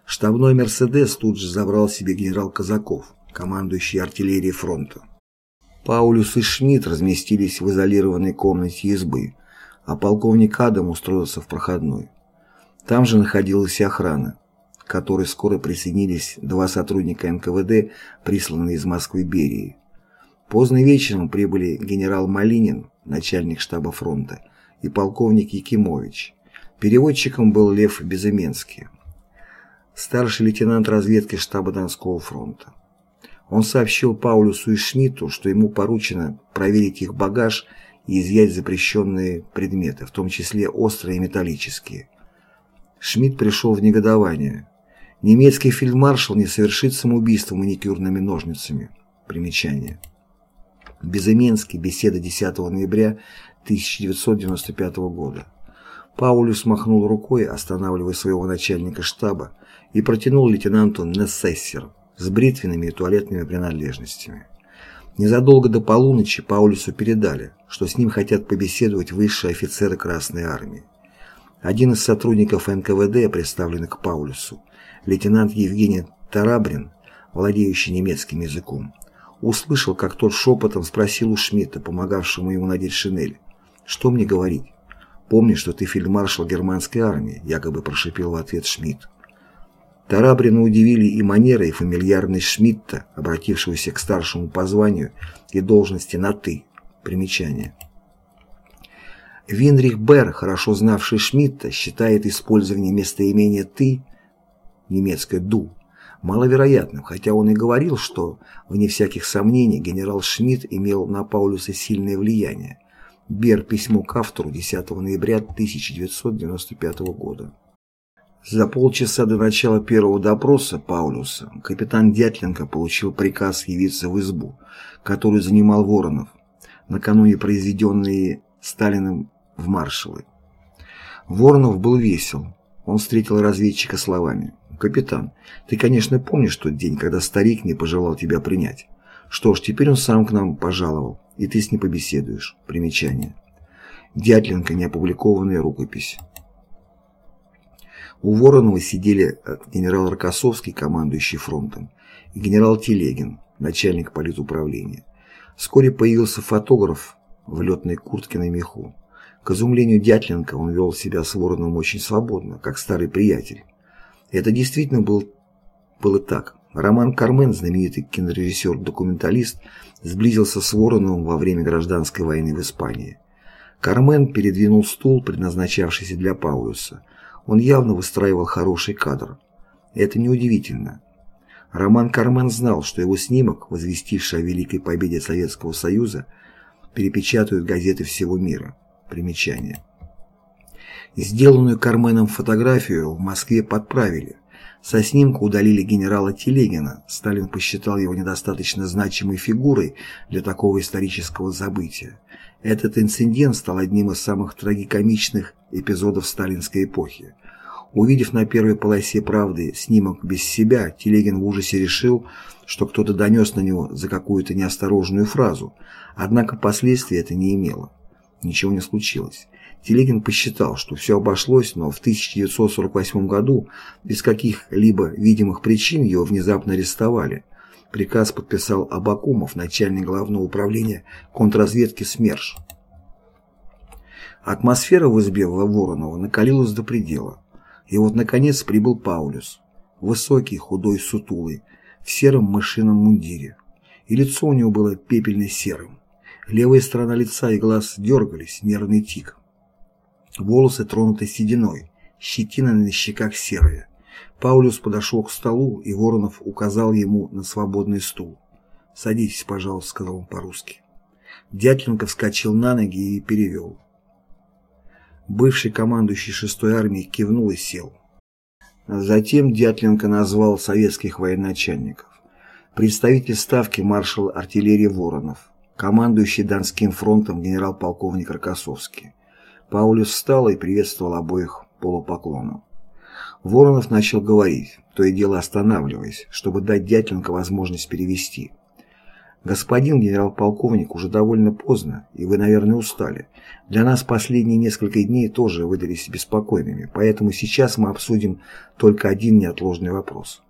Штабной «Мерседес» тут же забрал себе генерал Казаков, командующий артиллерией фронта. Паулюс и Шмидт разместились в изолированной комнате избы, а полковник Адам устроился в проходной. Там же находилась и охрана, к которой скоро присоединились два сотрудника НКВД, присланные из Москвы Берии. Поздно вечером прибыли генерал Малинин, начальник штаба фронта, и полковник Якимович. Переводчиком был Лев Безыменский, старший лейтенант разведки штаба Донского фронта. Он сообщил Паулюсу и Шмидту, что ему поручено проверить их багаж и изъять запрещенные предметы, в том числе острые и металлические. Шмидт пришел в негодование. Немецкий фельдмаршал не совершит самоубийство маникюрными ножницами. Примечание. Безыменский. Беседа 10 ноября 1995 года. Паулюс махнул рукой, останавливая своего начальника штаба, и протянул лейтенанту Нессессер с бритвенными и туалетными принадлежностями. Незадолго до полуночи Паулюсу передали, что с ним хотят побеседовать высшие офицеры Красной Армии. Один из сотрудников НКВД, представленный к Паулюсу, лейтенант Евгений Тарабрин, владеющий немецким языком, услышал, как тот шепотом спросил у Шмидта, помогавшему ему надеть шинель. «Что мне говорить?» «Помни, что ты фельдмаршал германской армии», — якобы прошипел в ответ Шмидт. Тарабрина удивили и манера, и фамильярность Шмидта, обратившегося к старшему по званию и должности на «ты». Примечание. Винрих Бер, хорошо знавший Шмидта, считает использование местоимения «ты» немецкое «ду» маловероятным, хотя он и говорил, что, вне всяких сомнений, генерал Шмидт имел на Паулюса сильное влияние. Бер письмо к автору 10 ноября 1995 года. За полчаса до начала первого допроса Паулюса капитан Дятленко получил приказ явиться в избу, которую занимал Воронов, накануне произведенные Сталиным в маршалы. Воронов был весел. Он встретил разведчика словами «Капитан, ты, конечно, помнишь тот день, когда старик не пожелал тебя принять. Что ж, теперь он сам к нам пожаловал, и ты с ним побеседуешь». Примечание. Дятленко, неопубликованная рукопись. У Воронова сидели э, генерал Рокоссовский, командующий фронтом, и генерал Телегин, начальник политуправления. Вскоре появился фотограф в летной куртке на меху. К изумлению Дятленко он вел себя с Вороновым очень свободно, как старый приятель. Это действительно был, было так. Роман Кармен, знаменитый кинорежиссер-документалист, сблизился с Вороновым во время гражданской войны в Испании. Кармен передвинул стул, предназначавшийся для Паулюса. Он явно выстраивал хороший кадр. Это неудивительно. Роман Кармен знал, что его снимок, возвестивший о великой победе Советского Союза, перепечатают газеты всего мира. Примечание. Сделанную Карменом фотографию в Москве подправили. Со снимка удалили генерала Телегина. Сталин посчитал его недостаточно значимой фигурой для такого исторического забытия. Этот инцидент стал одним из самых трагикомичных эпизодов сталинской эпохи. Увидев на первой полосе «Правды» снимок без себя, Телегин в ужасе решил, что кто-то донес на него за какую-то неосторожную фразу, однако последствий это не имело. Ничего не случилось. Телегин посчитал, что все обошлось, но в 1948 году без каких-либо видимых причин его внезапно арестовали. Приказ подписал Абакумов, начальник главного управления контрразведки СМЕРШ. Атмосфера в избе Воронова накалилась до предела. И вот, наконец, прибыл Паулюс. Высокий, худой, сутулый, в сером мышином мундире. И лицо у него было пепельно-серым. Левая сторона лица и глаз дергались, нервный тик. Волосы тронуты сединой, щетина на щеках серая. Паулюс подошел к столу, и Воронов указал ему на свободный стул. «Садитесь, пожалуйста», — сказал он по-русски. Дятленко вскочил на ноги и перевел. Бывший командующий шестой армией кивнул и сел. Затем Дятленко назвал советских военачальников. Представитель ставки маршал артиллерии Воронов, командующий Донским фронтом генерал-полковник Рокоссовский, Паулюс встал и приветствовал обоих полупоклоном. Воронов начал говорить, то и дело останавливаясь, чтобы дать Дятленко возможность перевести. «Господин генерал-полковник, уже довольно поздно, и вы, наверное, устали. Для нас последние несколько дней тоже выдались беспокойными, поэтому сейчас мы обсудим только один неотложный вопрос».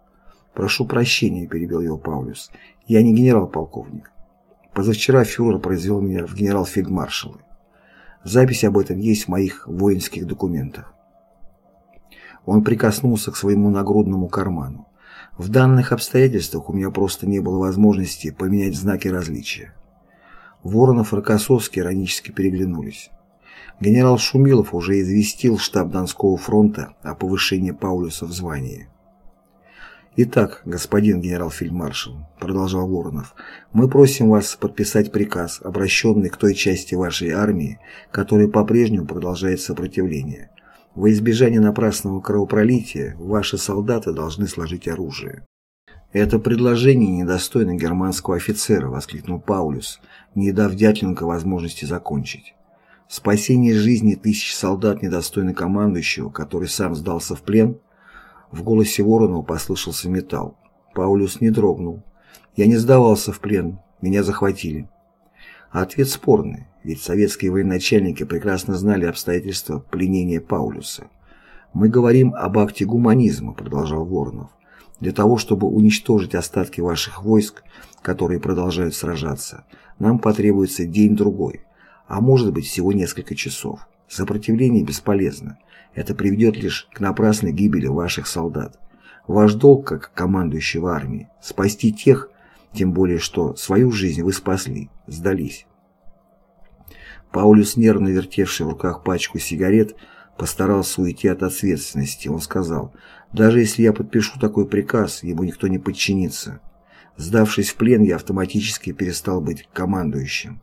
«Прошу прощения», — перебил его Паулюс, — «я не генерал-полковник. Позавчера фюрер произвел меня в генерал-фельдмаршалы. Запись об этом есть в моих воинских документах. Он прикоснулся к своему нагрудному карману. В данных обстоятельствах у меня просто не было возможности поменять знаки различия. Воронов и Рокоссовский иронически переглянулись. Генерал Шумилов уже известил штаб Донского фронта о повышении Паулюса в звании. «Итак, господин генерал-фельдмаршал», — продолжал Воронов, «мы просим вас подписать приказ, обращенный к той части вашей армии, которая по-прежнему продолжает сопротивление. Во избежание напрасного кровопролития ваши солдаты должны сложить оружие». «Это предложение недостойно германского офицера», — воскликнул Паулюс, не дав Дятленко возможности закончить. «Спасение жизни тысяч солдат недостойно командующего, который сам сдался в плен», — в голосе Воронова послышался металл. Паулюс не дрогнул. «Я не сдавался в плен. Меня захватили». ответ спорный, ведь советские военачальники прекрасно знали обстоятельства пленения Паулюса. «Мы говорим об акте гуманизма», — продолжал Воронов. «Для того, чтобы уничтожить остатки ваших войск, которые продолжают сражаться, нам потребуется день-другой, а может быть всего несколько часов. Сопротивление бесполезно. Это приведет лишь к напрасной гибели ваших солдат. Ваш долг, как командующего армией, спасти тех, тем более что свою жизнь вы спасли, сдались. Паулюс, нервно вертевший в руках пачку сигарет, постарался уйти от ответственности. Он сказал, «Даже если я подпишу такой приказ, ему никто не подчинится. Сдавшись в плен, я автоматически перестал быть командующим».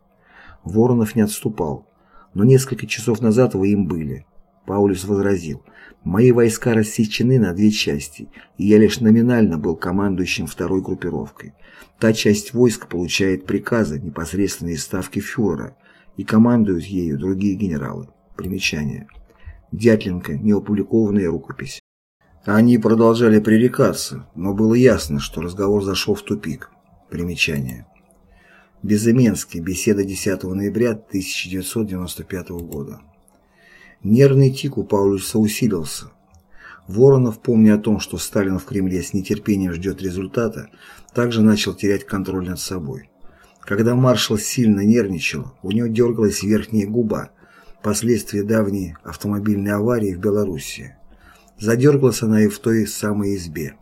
Воронов не отступал. «Но несколько часов назад вы им были». Паулюс возразил, «Мои войска рассечены на две части, и я лишь номинально был командующим второй группировкой. Та часть войск получает приказы непосредственно из ставки фюрера, и командуют ею другие генералы. Примечание. Дятленко, неопубликованная рукопись. Они продолжали пререкаться, но было ясно, что разговор зашел в тупик. Примечание. Безыменский. Беседа 10 ноября 1995 года. Нервный тик у Паулюса усилился. Воронов, помня о том, что Сталин в Кремле с нетерпением ждет результата, также начал терять контроль над собой. Когда маршал сильно нервничал, у него дергалась верхняя губа, последствия давней автомобильной аварии в Белоруссии. Задергалась она и в той самой избе.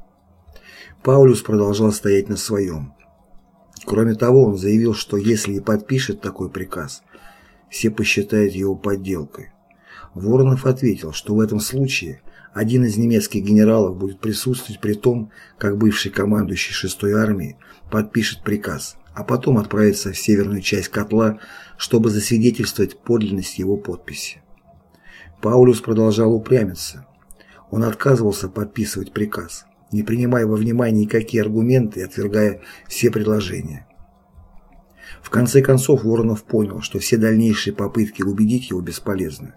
Паулюс продолжал стоять на своем. Кроме того, он заявил, что если и подпишет такой приказ, все посчитают его подделкой. Воронов ответил, что в этом случае один из немецких генералов будет присутствовать при том, как бывший командующий 6-й армией подпишет приказ, а потом отправиться в северную часть котла, чтобы засвидетельствовать подлинность его подписи. Паулюс продолжал упрямиться. Он отказывался подписывать приказ, не принимая во внимание никакие аргументы и отвергая все предложения. В конце концов Воронов понял, что все дальнейшие попытки убедить его бесполезны.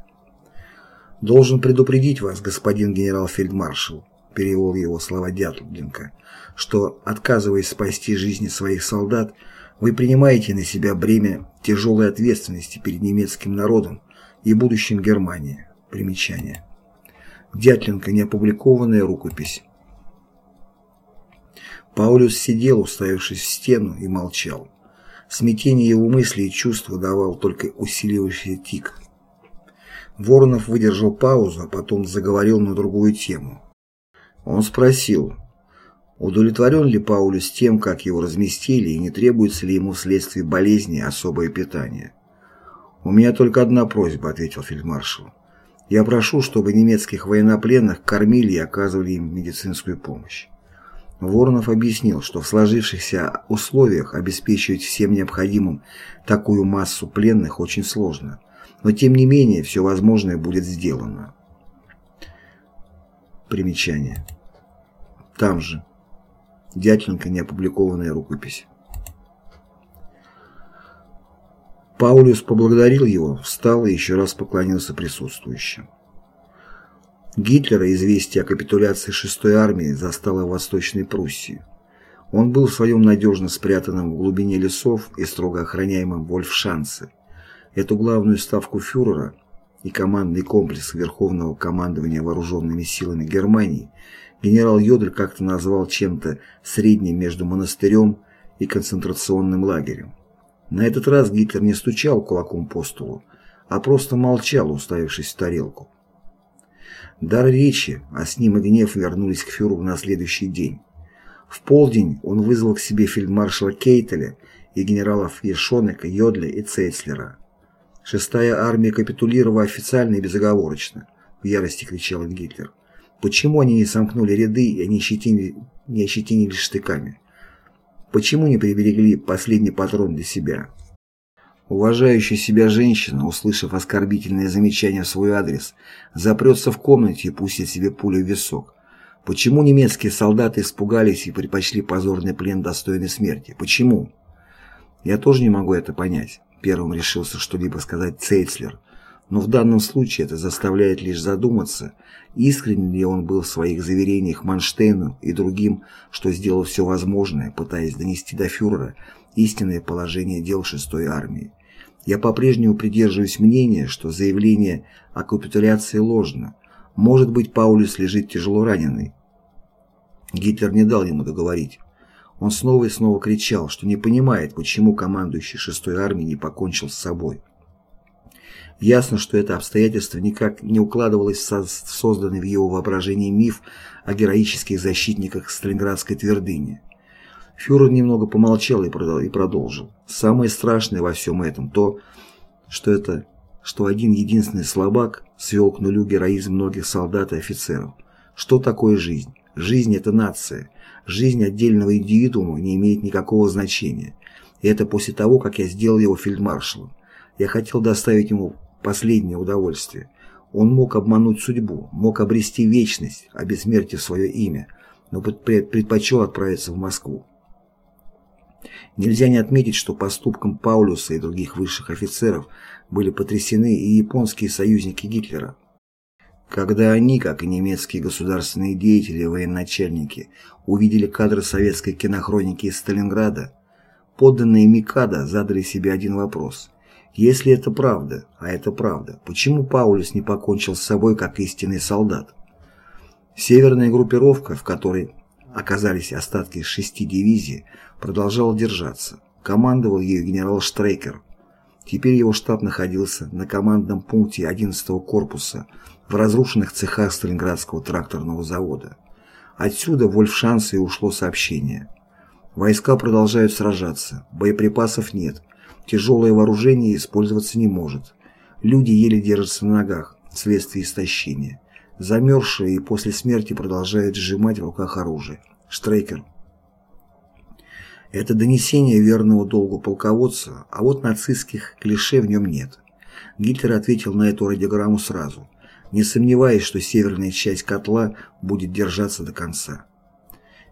«Должен предупредить вас, господин генерал-фельдмаршал», перевел его слова Дятлинка, что, отказываясь спасти жизни своих солдат, вы принимаете на себя бремя тяжелой ответственности перед немецким народом и будущим Германии. Примечание. Дятленко. Неопубликованная рукопись. Паулюс сидел, уставившись в стену, и молчал. Смятение его мыслей и чувств давал только усиливающийся тик. Воронов выдержал паузу, а потом заговорил на другую тему. Он спросил, удовлетворен ли Паулюс тем, как его разместили, и не требуется ли ему вследствие болезни особое питание. «У меня только одна просьба», — ответил фельдмаршал. «Я прошу, чтобы немецких военнопленных кормили и оказывали им медицинскую помощь». Воронов объяснил, что в сложившихся условиях обеспечивать всем необходимым такую массу пленных очень сложно, но тем не менее все возможное будет сделано. Примечание. Там же. Дятленко неопубликованная рукопись. Паулюс поблагодарил его, встал и еще раз поклонился присутствующим. Гитлера известие о капитуляции 6-й армии застало в Восточной Пруссии. Он был в своем надежно спрятанном в глубине лесов и строго охраняемом Вольфшанце. Эту главную ставку фюрера и командный комплекс Верховного командования вооруженными силами Германии генерал Йодль как-то назвал чем-то средним между монастырем и концентрационным лагерем. На этот раз Гитлер не стучал кулаком по столу, а просто молчал, уставившись в тарелку. Дар речи, а с ним и гнев вернулись к фюреру на следующий день. В полдень он вызвал к себе фельдмаршала Кейтеля и генералов Ешонека, Йодля и Цейцлера. Шестая армия капитулировала официально и безоговорочно, в ярости кричал Гитлер. Почему они не сомкнули ряды и не ощетинили, не ощетинили штыками? Почему не приберегли последний патрон для себя? Уважающая себя женщина, услышав оскорбительное замечание в свой адрес, запрется в комнате и пустит себе пулю в висок. Почему немецкие солдаты испугались и предпочли позорный плен достойной смерти? Почему? Я тоже не могу это понять. Первым решился что-либо сказать Цейцлер, но в данном случае это заставляет лишь задуматься, искренне ли он был в своих заверениях Манштейну и другим, что сделал все возможное, пытаясь донести до фюрера истинное положение дел 6-й армии. Я по-прежнему придерживаюсь мнения, что заявление о капитуляции ложно. Может быть, Паулюс лежит тяжело раненый. Гитлер не дал ему договорить. Он снова и снова кричал, что не понимает, почему командующий шестой армией не покончил с собой. Ясно, что это обстоятельство никак не укладывалось в созданный в его воображении миф о героических защитниках Сталинградской твердыни. Фюрер немного помолчал и продолжил. Самое страшное во всем этом то, что это, что один единственный слабак свел к нулю героизм многих солдат и офицеров. Что такое жизнь? Жизнь – это нация. Жизнь отдельного индивидуума не имеет никакого значения. И это после того, как я сделал его фельдмаршалом. Я хотел доставить ему последнее удовольствие. Он мог обмануть судьбу, мог обрести вечность, обессмертив свое имя, но предпочел отправиться в Москву. Нельзя не отметить, что поступком Паулюса и других высших офицеров были потрясены и японские союзники Гитлера. Когда они, как и немецкие государственные деятели и военачальники, увидели кадры советской кинохроники из Сталинграда, подданные Микада задали себе один вопрос. Если это правда, а это правда, почему Паулюс не покончил с собой как истинный солдат? Северная группировка, в которой оказались остатки шести дивизий, продолжала держаться. Командовал ею генерал Штрейкер. Теперь его штаб находился на командном пункте 11-го корпуса в разрушенных цехах Сталинградского тракторного завода. Отсюда в Вольфшанце ушло сообщение. Войска продолжают сражаться, боеприпасов нет, тяжелое вооружение использоваться не может. Люди еле держатся на ногах вследствие истощения. Замерзшие и после смерти продолжают сжимать в руках оружие. Штрейкер. Это донесение верного долгу полководца, а вот нацистских клише в нем нет. Гитлер ответил на эту радиограмму сразу, не сомневаясь, что северная часть котла будет держаться до конца.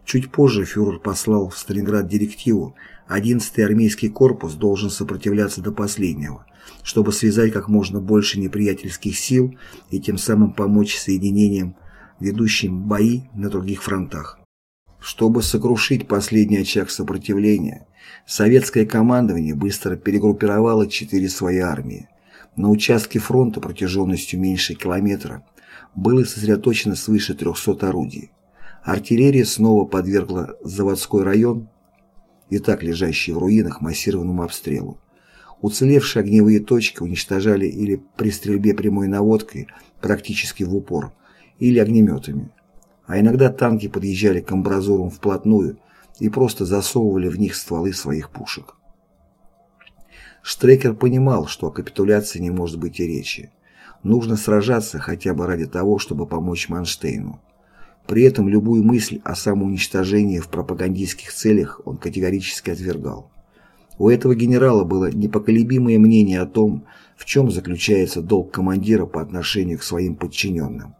Чуть позже фюрер послал в Сталинград директиву, 11-й армейский корпус должен сопротивляться до последнего, чтобы связать как можно больше неприятельских сил и тем самым помочь соединениям, ведущим бои на других фронтах. Чтобы сокрушить последний очаг сопротивления, советское командование быстро перегруппировало четыре свои армии. На участке фронта протяженностью меньше километра было сосредоточено свыше 300 орудий. Артиллерия снова подвергла заводской район, и так лежащий в руинах, массированному обстрелу. Уцелевшие огневые точки уничтожали или при стрельбе прямой наводкой практически в упор, или огнеметами а иногда танки подъезжали к амбразурам вплотную и просто засовывали в них стволы своих пушек. Штрекер понимал, что о капитуляции не может быть и речи. Нужно сражаться хотя бы ради того, чтобы помочь Манштейну. При этом любую мысль о самоуничтожении в пропагандистских целях он категорически отвергал. У этого генерала было непоколебимое мнение о том, в чем заключается долг командира по отношению к своим подчиненным.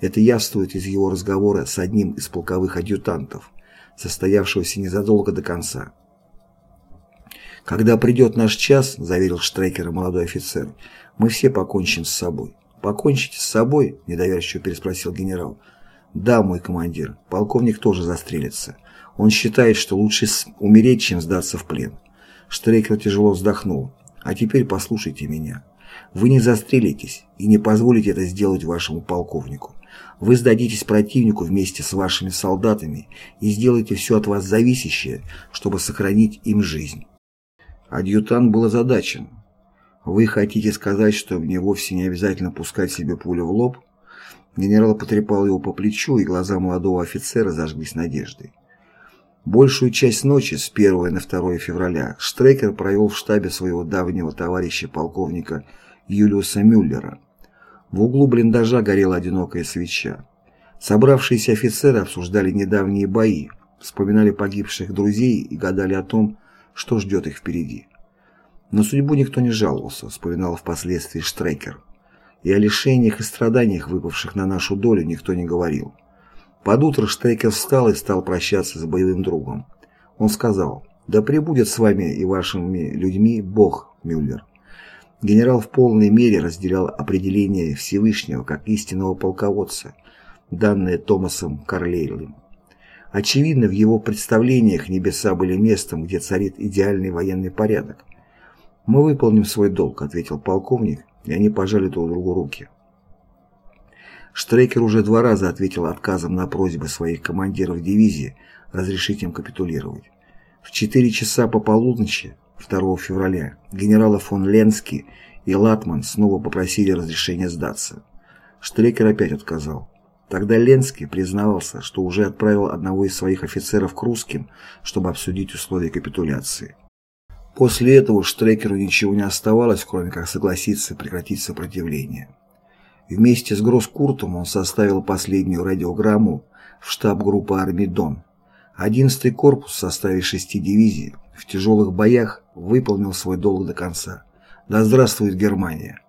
Это явствует из его разговора с одним из полковых адъютантов, состоявшегося незадолго до конца. «Когда придет наш час», — заверил Штрекера молодой офицер, — «мы все покончим с собой». «Покончите с собой?» — недоверчиво переспросил генерал. «Да, мой командир, полковник тоже застрелится. Он считает, что лучше умереть, чем сдаться в плен». Штрекер тяжело вздохнул. «А теперь послушайте меня. Вы не застрелитесь и не позволите это сделать вашему полковнику. Вы сдадитесь противнику вместе с вашими солдатами и сделаете все от вас зависящее, чтобы сохранить им жизнь. Адъютант был озадачен. Вы хотите сказать, что мне вовсе не обязательно пускать себе пулю в лоб? Генерал потрепал его по плечу, и глаза молодого офицера зажглись надеждой. Большую часть ночи с 1 на 2 февраля Штрекер провел в штабе своего давнего товарища полковника Юлиуса Мюллера, в углу блиндажа горела одинокая свеча. Собравшиеся офицеры обсуждали недавние бои, вспоминали погибших друзей и гадали о том, что ждет их впереди. На судьбу никто не жаловался, вспоминал впоследствии Штрейкер. И о лишениях и страданиях, выпавших на нашу долю, никто не говорил. Под утро Штрейкер встал и стал прощаться с боевым другом. Он сказал, «Да пребудет с вами и вашими людьми Бог, Мюллер». Генерал в полной мере разделял определение Всевышнего как истинного полководца, данное Томасом Карлейлем. Очевидно, в его представлениях небеса были местом, где царит идеальный военный порядок. «Мы выполним свой долг», — ответил полковник, и они пожали друг другу руки. Штрекер уже два раза ответил отказом на просьбы своих командиров дивизии разрешить им капитулировать. В 4 часа по полуночи 2 февраля генералы фон Ленский и Латман снова попросили разрешения сдаться. Штрекер опять отказал. Тогда Ленский признавался, что уже отправил одного из своих офицеров к русским, чтобы обсудить условия капитуляции. После этого Штрекеру ничего не оставалось, кроме как согласиться прекратить сопротивление. Вместе с Гросскуртом он составил последнюю радиограмму в штаб группы армий Дон. 11-й корпус в составе шести дивизий в тяжелых боях выполнил свой долг до конца. Да здравствует Германия!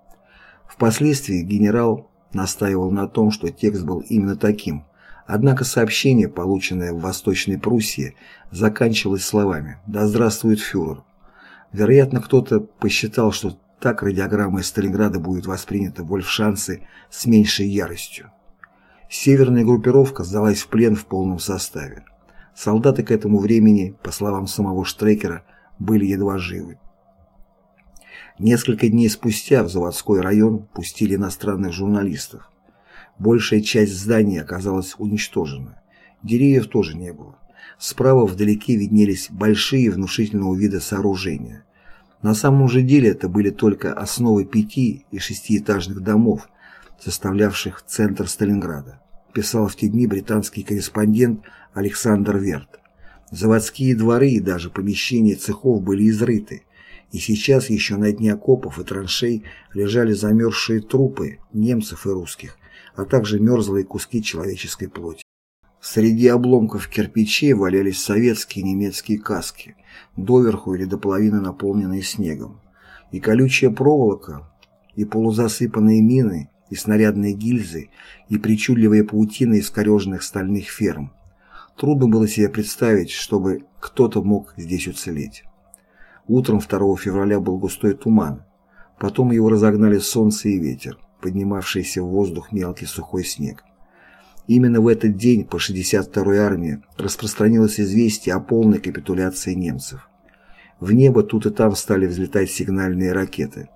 Впоследствии генерал настаивал на том, что текст был именно таким, однако сообщение, полученное в Восточной Пруссии, заканчивалось словами «Да здравствует фюрер». Вероятно, кто-то посчитал, что так радиограмма из Сталинграда будет воспринята Вольфшанцы с меньшей яростью. Северная группировка сдалась в плен в полном составе. Солдаты к этому времени, по словам самого Штрекера, были едва живы. Несколько дней спустя в заводской район пустили иностранных журналистов. Большая часть здания оказалась уничтожена. Деревьев тоже не было. Справа вдалеке виднелись большие внушительного вида сооружения. На самом же деле это были только основы пяти- и шестиэтажных домов, составлявших центр Сталинграда, писал в те дни британский корреспондент Александр Верт. Заводские дворы и даже помещения цехов были изрыты, и сейчас еще на дне окопов и траншей лежали замерзшие трупы немцев и русских, а также мерзлые куски человеческой плоти. Среди обломков кирпичей валялись советские и немецкие каски, доверху или до половины наполненные снегом. И колючая проволока, и полузасыпанные мины, и снарядные гильзы, и причудливые паутины искореженных стальных ферм. Трудно было себе представить, чтобы кто-то мог здесь уцелеть. Утром 2 февраля был густой туман. Потом его разогнали солнце и ветер, поднимавшийся в воздух мелкий сухой снег. Именно в этот день по 62-й армии распространилось известие о полной капитуляции немцев. В небо тут и там стали взлетать сигнальные ракеты.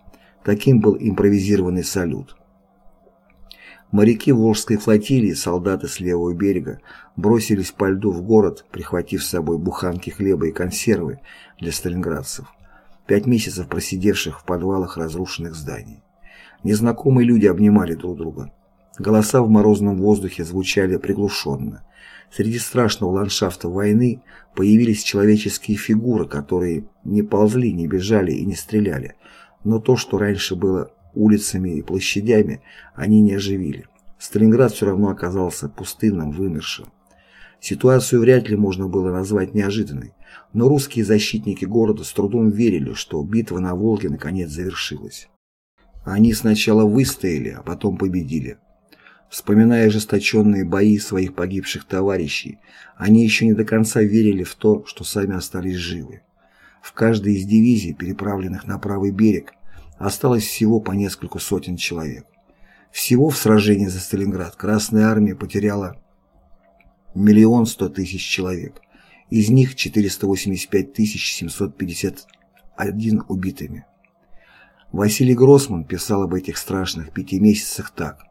Таким был импровизированный салют. Моряки Волжской флотилии, солдаты с левого берега, бросились по льду в город, прихватив с собой буханки хлеба и консервы для сталинградцев, пять месяцев просидевших в подвалах разрушенных зданий. Незнакомые люди обнимали друг друга. Голоса в морозном воздухе звучали приглушенно. Среди страшного ландшафта войны появились человеческие фигуры, которые не ползли, не бежали и не стреляли. Но то, что раньше было улицами и площадями они не оживили. Сталинград все равно оказался пустынным, вымершим. Ситуацию вряд ли можно было назвать неожиданной, но русские защитники города с трудом верили, что битва на Волге наконец завершилась. Они сначала выстояли, а потом победили. Вспоминая ожесточенные бои своих погибших товарищей, они еще не до конца верили в то, что сами остались живы. В каждой из дивизий, переправленных на правый берег, осталось всего по несколько сотен человек. Всего в сражении за Сталинград Красная Армия потеряла миллион сто тысяч человек, из них 485 751 убитыми. Василий Гроссман писал об этих страшных пяти месяцах так.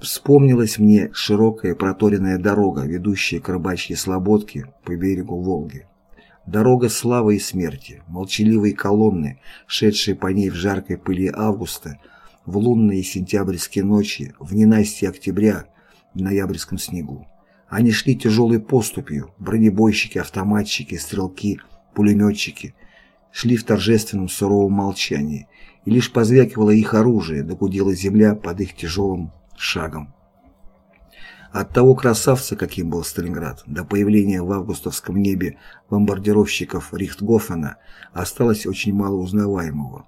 Вспомнилась мне широкая проторенная дорога, ведущая к рыбачьей слободке по берегу Волги. Дорога славы и смерти, молчаливые колонны, шедшие по ней в жаркой пыли августа, в лунные сентябрьские ночи, в ненастье октября, в ноябрьском снегу. Они шли тяжелой поступью, бронебойщики, автоматчики, стрелки, пулеметчики, шли в торжественном суровом молчании, и лишь позвякивало их оружие, догудела земля под их тяжелым шагом. От того красавца, каким был Сталинград, до появления в августовском небе бомбардировщиков Рихтгофена осталось очень мало узнаваемого.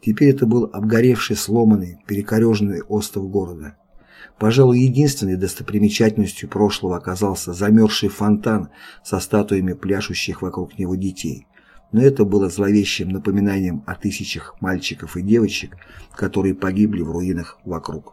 Теперь это был обгоревший, сломанный, перекореженный остров города. Пожалуй, единственной достопримечательностью прошлого оказался замерзший фонтан со статуями пляшущих вокруг него детей. Но это было зловещим напоминанием о тысячах мальчиков и девочек, которые погибли в руинах вокруг.